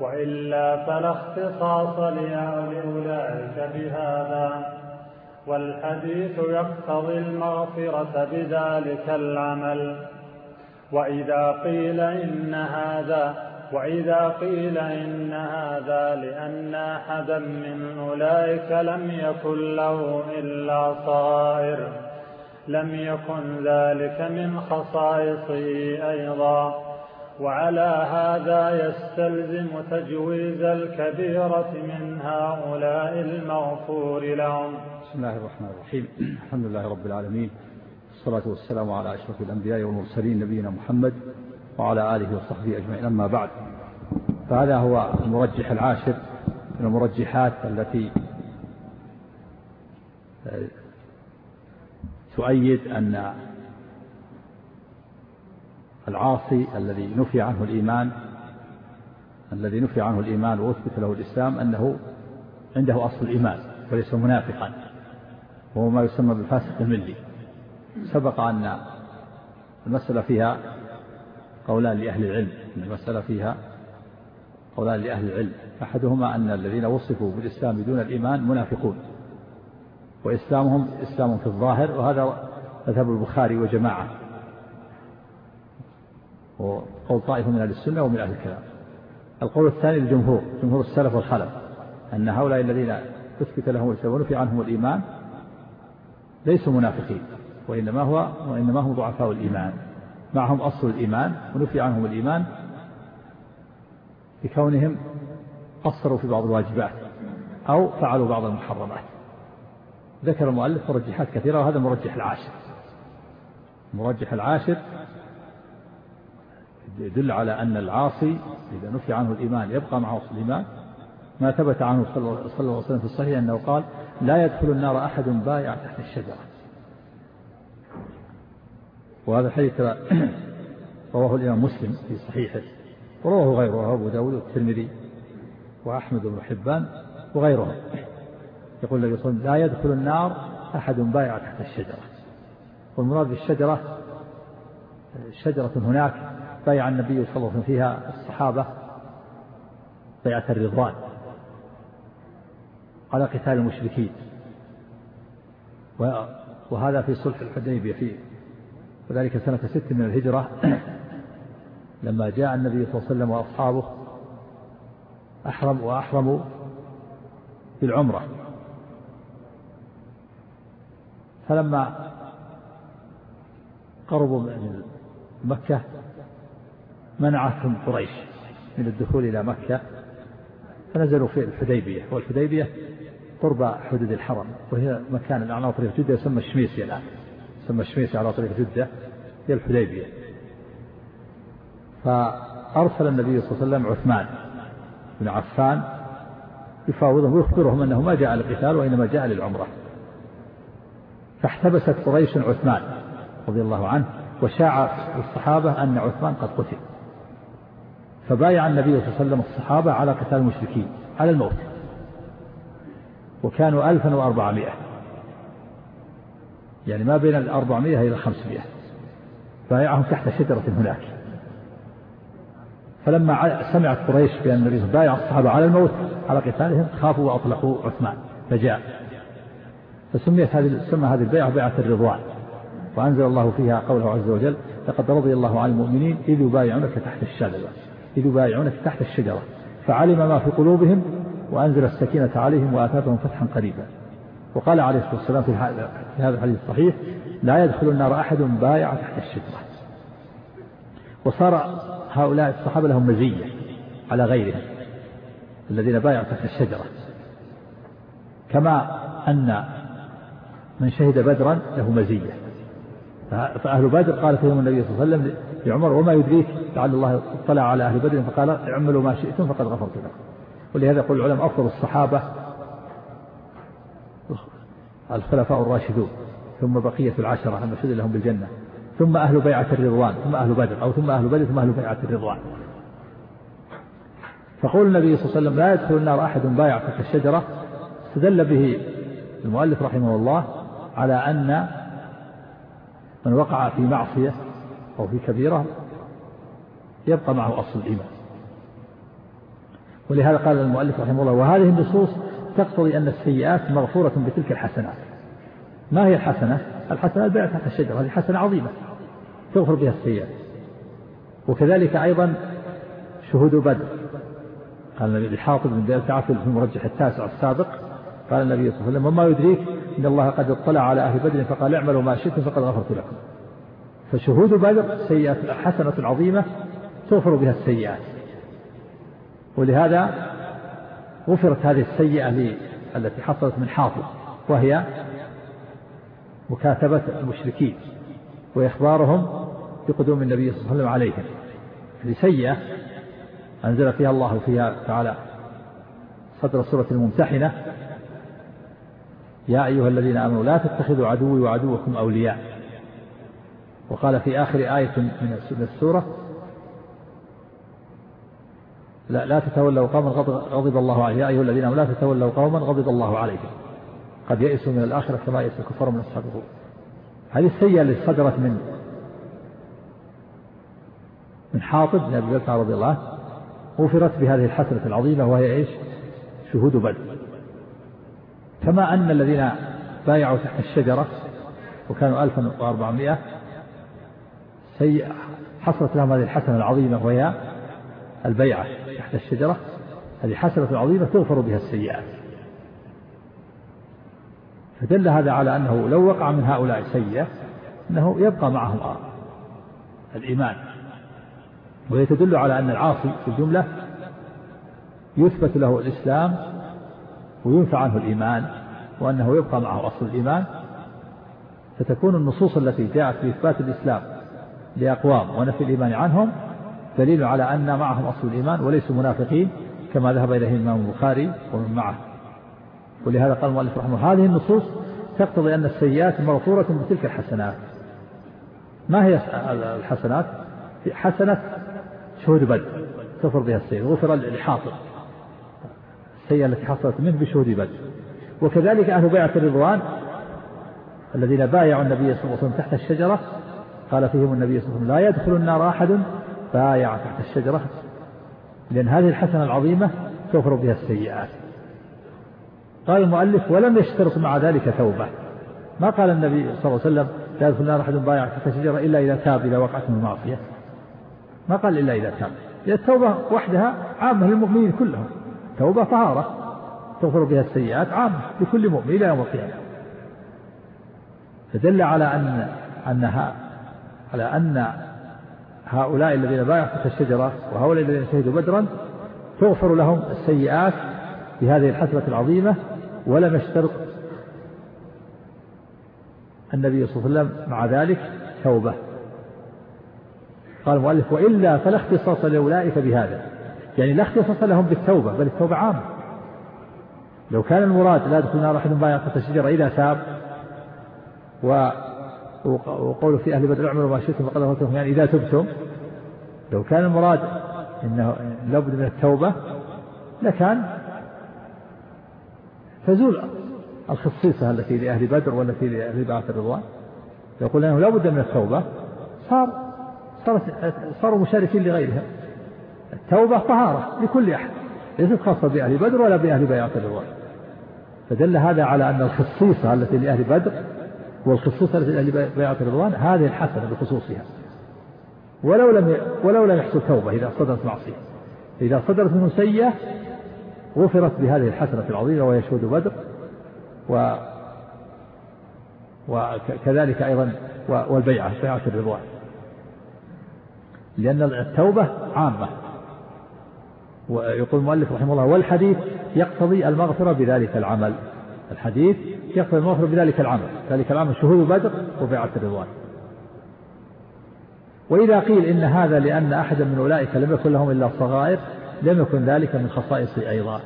وإلا فلا اختصاص لأولئك بهذا. والحديث يقتضي المغفرة بذلك العمل. وإذا قيل إن هذا وإذا قيل إن هذا لأن أحدا من أولئك لم يكن له إلا صغائر لم يكن ذلك من خصائصه أيضا وعلى هذا يستلزم تجويز الكبيرة من هؤلاء المغفور لهم. بسم الله الرحمن الرحيم. الحمد لله رب العالمين. والصلاة والسلام على أشرف الأنبياء والمرسلين نبينا محمد وعلى آله وصحبه أجمعين. أما بعد فهذا هو المرجح العاشر من المرجحات التي تؤيد أن العاصي الذي نفي عنه الإيمان الذي نفي عنه الإيمان وأثبت له الإسلام أنه عنده أصل الإيمان وليس منافقا. وهو ما يسمى بالفاسق الملي. سبق أن المسألة فيها قولان لأهل العلم أن المسألة فيها قولان لأهل العلم. أحدهما أن الذين وصفوا بالإسلام بدون الإيمان منافقون وإسلامهم إسلام في الظاهر وهذا مذهب البخاري وجماعة. وقول طائفة من أهل السنة ومن أهل الكلام. القول الثاني للجمهور جمهور السلف والخلف أن هؤلاء الذين تثبت لهم الإسلام ونفي عنهم الإيمان ليسوا منافقين وإنما هو وإنما هم ضعفاء الإيمان. معهم أصل الإيمان ونفي عنهم الإيمان بكونهم قصروا في بعض الواجبات أو فعلوا بعض المحرمات. ذكر المؤلف مرجحات كثيرة وهذا المرجح العاشر. المرجح العاشر يدل على أن العاصي إذا نفي عنه الإيمان يبقى معه الإيمان. ما ثبت عنه صلى الله عليه وسلم في الصحيح أنه قال لا يدخل النار أحد بايع تحت الشجرة. وهذا الحديث رواه الإمام مسلم في صحيحه ورواه غيره أبو داود والترمذي وأحمد بن حبان وغيرهم. يقول النبي صلى الله عليه وسلم لا يدخل النار أحد بايع تحت الشجرة. والمراد بالشجرة شجرة هناك بايع النبي صلى الله عليه وسلم فيها الصحابة بيعة الرضوان على قتال المشركين. وهذا في صلح الحديبية في وذلك سنة ست من الهجرة لما جاء النبي صلى الله عليه وسلم وأصحابه أحرم وأحرموا بالعمرة. فلما قربوا من مكة منعتهم قريش من الدخول إلى مكة فنزلوا في الحديبية. والحديبية قرب حدود الحرم وهي مكان على طريق جدة يسمى الشميسي الآن. يسمى الشميسي على طريق جدة هي الحديبية. فأرسل النبي صلى الله عليه وسلم عثمان بن عفان يفاوضهم ويخبرهم أنه ما جاء للقتال وإنما جاء للعمرة. فاحتبست قريش عثمان رضي الله عنه وشاع الصحابة أن عثمان قد قتل. فبايع النبي صلى الله عليه وسلم الصحابة على قتال المشركين على الموت. وكانوا ألفا وأربعمائة. يعني ما بين الأربعمائة إلى الخمسمائة بايعهم تحت شجرة هناك. فلما سمعت قريش بأن النبي بايع الصحابة على الموت على قتالهم خافوا وأطلقوا عثمان فجاء. فسميت هذه سمى هذه البيعة بيعة الرضوان. وأنزل الله فيها قوله عز وجل لقد رضي الله عن المؤمنين إذ يبايعونك تحت الشجرة. إذ يبايعونك تحت الشجرة. فعلم ما في قلوبهم وأنزل السكينة عليهم وآتاهم فتحا قريبا. وقال عليه الصلاة والسلام في هذا الحديث الصحيح لا يدخل النار أحد بايع تحت الشجرة وصار هؤلاء الصحابة لهم مزية على غيرهم الذين بايعوا تحت الشجرة. كما أن من شهد بدرا له مزية. فأهل بدر قال فيهم النبي صلى الله عليه وسلم لعمر وما يدريك لعل الله اطلع على أهل بدر؟ فقال اعملوا ما شئتم فقد غفرت لكم. ولهذا يقول العلماء أفضل الصحابة الخلفاء الراشدون ثم بقية العشرة المشهود لهم بالجنة ثم أهل بيعة الرضوان ثم أهل بدر أو ثم أهل بدر ثم أهل بيعة الرضوان. فقول النبي صلى الله عليه وسلم لا يدخل النار أحد بايع تحت الشجرة استدل به المؤلف رحمه الله على أن من وقع في معصية أو في كبيرة يبقى معه أصل الإيمان. ولهذا قال المؤلف رحمه الله وهذه النصوص تقتضي أن السيئات مغفورة بتلك الحسنات. ما هي الحسنة؟ الحسنات بيعت تحت الشجرة هذه حسنة عظيمة تغفر بها السيئات وكذلك أيضا شهود بدر. قال النبي الحاطب بن دير تعفل في المرجح التاسع السابق؟ قال النبي صلى الله عليه وسلم وما يدريك إن الله قد اطلع على أهل بدر فقال اعملوا ما شئتم فقد غفرت لكم. فشهود بدر سيئة حسنة عظيمة تغفر بها السيئات. ولهذا غفرت هذه السيئة التي حصلت من حاطب وهي مكاتبة المشركين وإخبارهم بقدوم النبي صلى الله عليه وسلم عليهم. هذه سيئة أنزل فيها الله فيها تعالى صدر سورة الممتحنة. يا أيها الذين آمنوا لا تتخذوا عدوي وعدوكم أولياء. وقال في آخر آية من السورة لا, لا تتولوا قوما غضب الله عليهم. يا أيها الذين آمنوا لا تتولوا قوما غضب الله عليهم. قد يئسوا من الآخرة كما يئس الكفار من أصحاب الغرور هذه السيئة اللي صدرت من من حاطب بن أبي بكر رضي الله عنه غفرت بهذه الحسنة العظيمة وهي إيش؟ شهود بدر. كما أن الذين بايعوا تحت الشجرة وكانوا 1400 سيئة حصلت لهم هذه الحسنة العظيمة وهي البيعة. الشجرة هذه حسنة عظيمة تغفر بها السيئات. فدل هذا على أنه لو وقع من هؤلاء سيئة أنه يبقى معهم الإيمان. وهي تدل على أن العاصي في الجملة يثبت له الإسلام وينفع عنه الإيمان وأنه يبقى معه أصل الإيمان. فتكون النصوص التي جاءت في إثبات الإسلام لأقوام ونفي الإيمان عنهم دليل على أن معهم أصل الإيمان وليسوا منافقين كما ذهب إليه الإمام البخاري ومن معه. ولهذا قال المؤلف رحمه هذه النصوص تقتضي أن السيئات مغفورة بتلك الحسنات. ما هي الحسنات؟ حسنة شهود بدر كفر بها السيئة غفر لحاطب السيئة التي حصلت منه بشهود بدر. وكذلك أهل بيعة الرضوان الذين بايعوا النبي صلى الله عليه وسلم تحت الشجرة قال فيهم النبي صلى الله عليه وسلم لا يدخل النار أحد بايع تحت الشجرة لأن هذه الحسنة العظيمة تغفر بها السيئات. قال المؤلف ولم يشترط مع ذلك توبة ما قال النبي صلى الله عليه وسلم لا يدخل النار أحد بايع تحت الشجرة إلا إذا تاب إذا وقعت من المعصية ما قال إلا إذا تاب. لأن التوبة وحدها عامة للمؤمنين كلهم. توبة طهارة تغفر بها السيئات عامة لكل مؤمن إلى يوم القيامة. فدل على أن أنها على أن هؤلاء الذين بايعوا تحت الشجرة وهؤلاء الذين شهدوا بدرا تغفر لهم السيئات بهذه الحسرة العظيمة ولم يشترط النبي صلى الله عليه وسلم مع ذلك توبة قال المؤلف وإلا فلا اختصاص لأولئك بهذا. يعني لا اختصاص لهم بالتوبة بل التوبة عامة. لو كان المراد لا يدخل نار أحد بايع تحت الشجرة إذا تاب و وقوله في أهل بدر اعملوا ما شئتم فقد يعني إذا تبتم لو كان المراد أنه لابد من التوبة لكان تزول الخصيصة التي لأهل بدر والتي لأهل بعث الرضوان. يقول أنه لابد من التوبة. صار صارت صاروا مشاركين لغيرهم. التوبة طهارة لكل أحد. ليست خاصة بأهل بدر ولا بأهل بيعة الرضوان. فدل هذا على أن الخصيصة التي لأهل بدر والخصوصة التي لأهل بيعة الرضوان هذه الحسنة بخصوصها. ولو لم ولو لم يحصل توبة إذا صدرت معصية. إذا صدرت منه سيئة غفرت بهذه الحسنة العظيمة وهي شهود بدر و وكذلك أيضا والبيعة بيعة الرضوان. لأن التوبة عامة. ويقول المؤلف رحمه الله والحديث يقتضي المغفرة بذلك العمل. الحديث يقتضي المغفرة بذلك العمل. ذلك العمل شهود بدر وبيعة الرضوان. وإذا قيل إن هذا لأن أحدا من أولئك لم يكن لهم إلا صغائر لم يكن ذلك من خصائصه أيضا.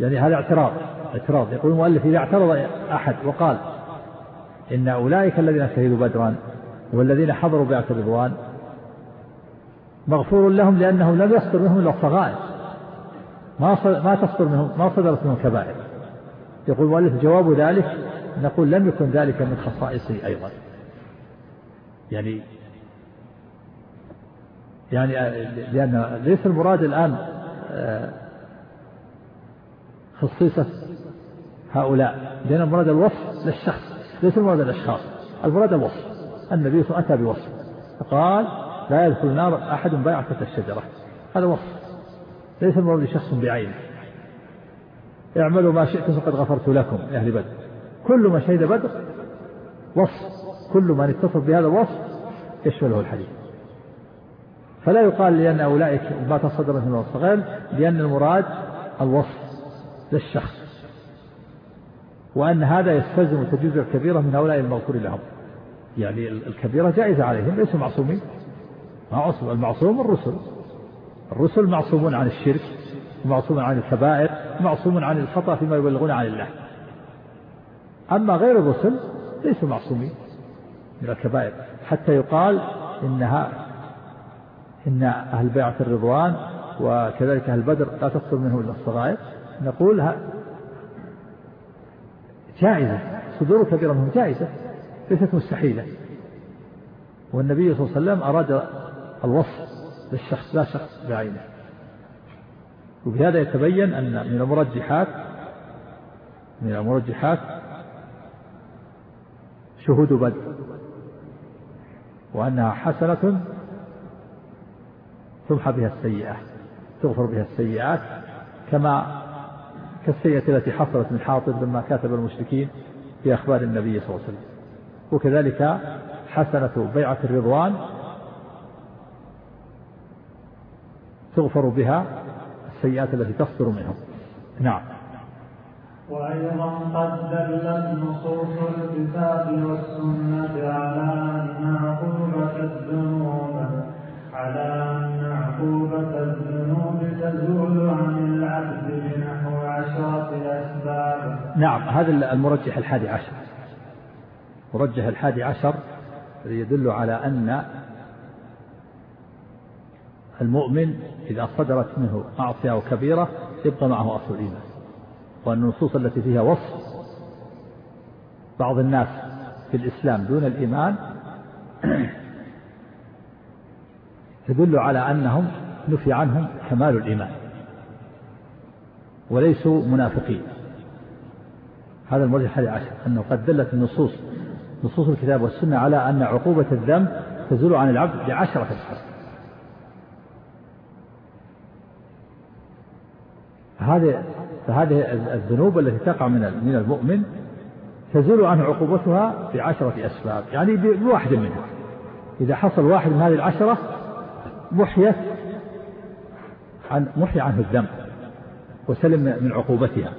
يعني هذا اعتراض اعتراض. يقول المؤلف إذا اعترض أحد وقال إن أولئك الذين شهدوا بدرا والذين حضروا بيعة الرضوان مغفور لهم لأنه لم يصدر منهم إلا الصغائر ما ما تصدر منهم ما صدرت منهم كبائر. يقول المؤلف جواب ذلك نقول لم يكن ذلك من خصائصه أيضا. يعني يعني لأن ليس المراد الآن آه، خصيصة هؤلاء لأن المراد الوصف للشخص ليس المراد الأشخاص المراد الوصف النبي صلى الله عليه وسلم أتى بوصف فقال لا يدخل النار أحد بايع تحت الشجرة. هذا وصف ليس المراد لشخص بعينه. اعملوا ما شئتم فقد غفرت لكم يا أهل بدر. كل ما شهد بدر وصف كل من اتصف بهذا الوصف يشمله الحديث. فلا يقال لأن أولئك ما تصدر من الصغير لأن المراد الوصف للشخص وأن هذا يستلزم تجوز الكبيرة من هؤلاء المغفور لهم. يعني الكبيرة جائزة عليهم ليسوا معصومين. معصوم المعصوم الرسل. الرسل معصومون عن الشرك معصوم عن الكبائر معصوم عن الخطأ فيما يبلغون عن الله. أما غير الرسل ليسوا معصومين من الكبائر. حتى يقال إنها إن أهل بيعة الرضوان وكذلك أهل بدر لا تصدر منهم إلا الصغائر. نقول جائزة صدور كبيرة منهم جائزة ليست مستحيلة. والنبي صلى الله عليه وسلم أراد الوصف للشخص لا شخص بعينه. وبهذا يتبين أن من المرجحات من المرجحات شهود بدر وأنها حسنة تمحى بها السيئات تغفر بها السيئات كما كالسيئة التي حصلت من حاطب لما كاتب المشركين في أخبار النبي صلى الله عليه وسلم. وكذلك حسنة بيعة الرضوان تغفر بها السيئات التي تصدر منهم. نعم. وأيضا قد دلت نصوص الكتاب والسنة على أن عقوبة الذنوب على تزول عن العبد بنحو عشرة أسباب. نعم هذا المرجح الحادي عشر. مرجح الحادي عشر يدل على أن المؤمن إذا صدرت منه معصية كبيرة يبقى معه أصل الإيمان. وأن النصوص التي فيها وصف بعض الناس في الإسلام دون الإيمان تدل على أنهم نفي عنهم كمال الإيمان. وليسوا منافقين. هذا المرجع الحادي عشر أنه قد دلت النصوص نصوص الكتاب والسنة على أن عقوبة الذنب تزول عن العبد بعشرة أسباب هذه فهذه الذنوب التي تقع من من المؤمن تزول عنه عقوبتها بعشرة أسباب يعني بواحد منها. إذا حصل واحد من هذه العشرة محيت عن محي عنه الذنب وسلم من عقوبتها.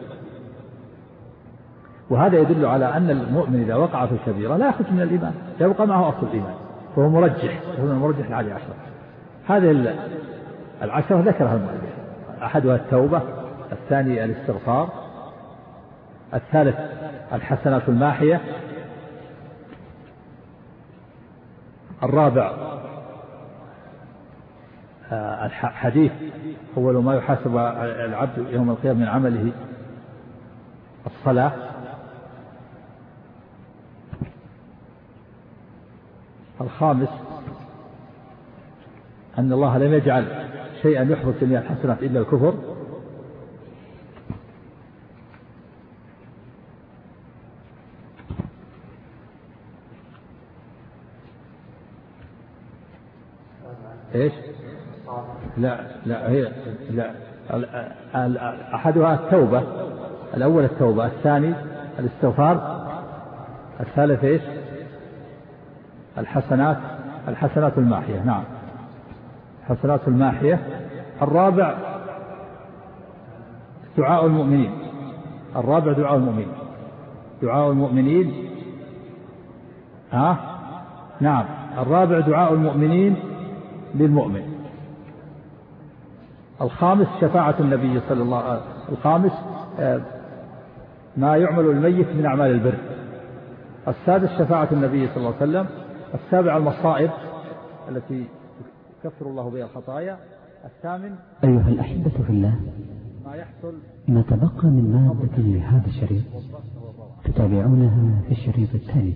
وهذا يدل على أن المؤمن إذا وقع في الكبيرة لا يخرج من الإيمان يبقى معه أصل الإيمان وهو مرجح وهو المرجح العالي عشرة هذه العشرة ذكرها المؤلف. أحدها التوبة الثاني الاستغفار الثالث الحسنات الماحية الرابع آه، حديث أول ما يحاسب العبد يوم القيامة من عمله الصلاة الخامس أن الله لم يجعل شيئا يحبط جميع الحسنات إلا الكفر إيش؟ لا لا هي لا. أحدها التوبة الأول التوبة الثاني الاستغفار الثالث إيش؟ الحسنات الحسنات الماحية نعم. الحسنات الماحية. الرابع دعاء المؤمنين الرابع دعاء المؤمنين. دعاء المؤمنين ها؟ نعم. الرابع دعاء المؤمنين للمؤمن. الخامس شفاعة النبي صلى الله عليه وسلم. الخامس آه، ما يعمل الميت من أعمال البر. السادس شفاعة النبي صلى الله عليه وسلم. السابع المصائب التي يكفر الله بها الخطايا. الثامن أيها الأحبة في الله ما يحصل ما تبقى من مادة هذا الشريط تتابعونها في الشريط التالي.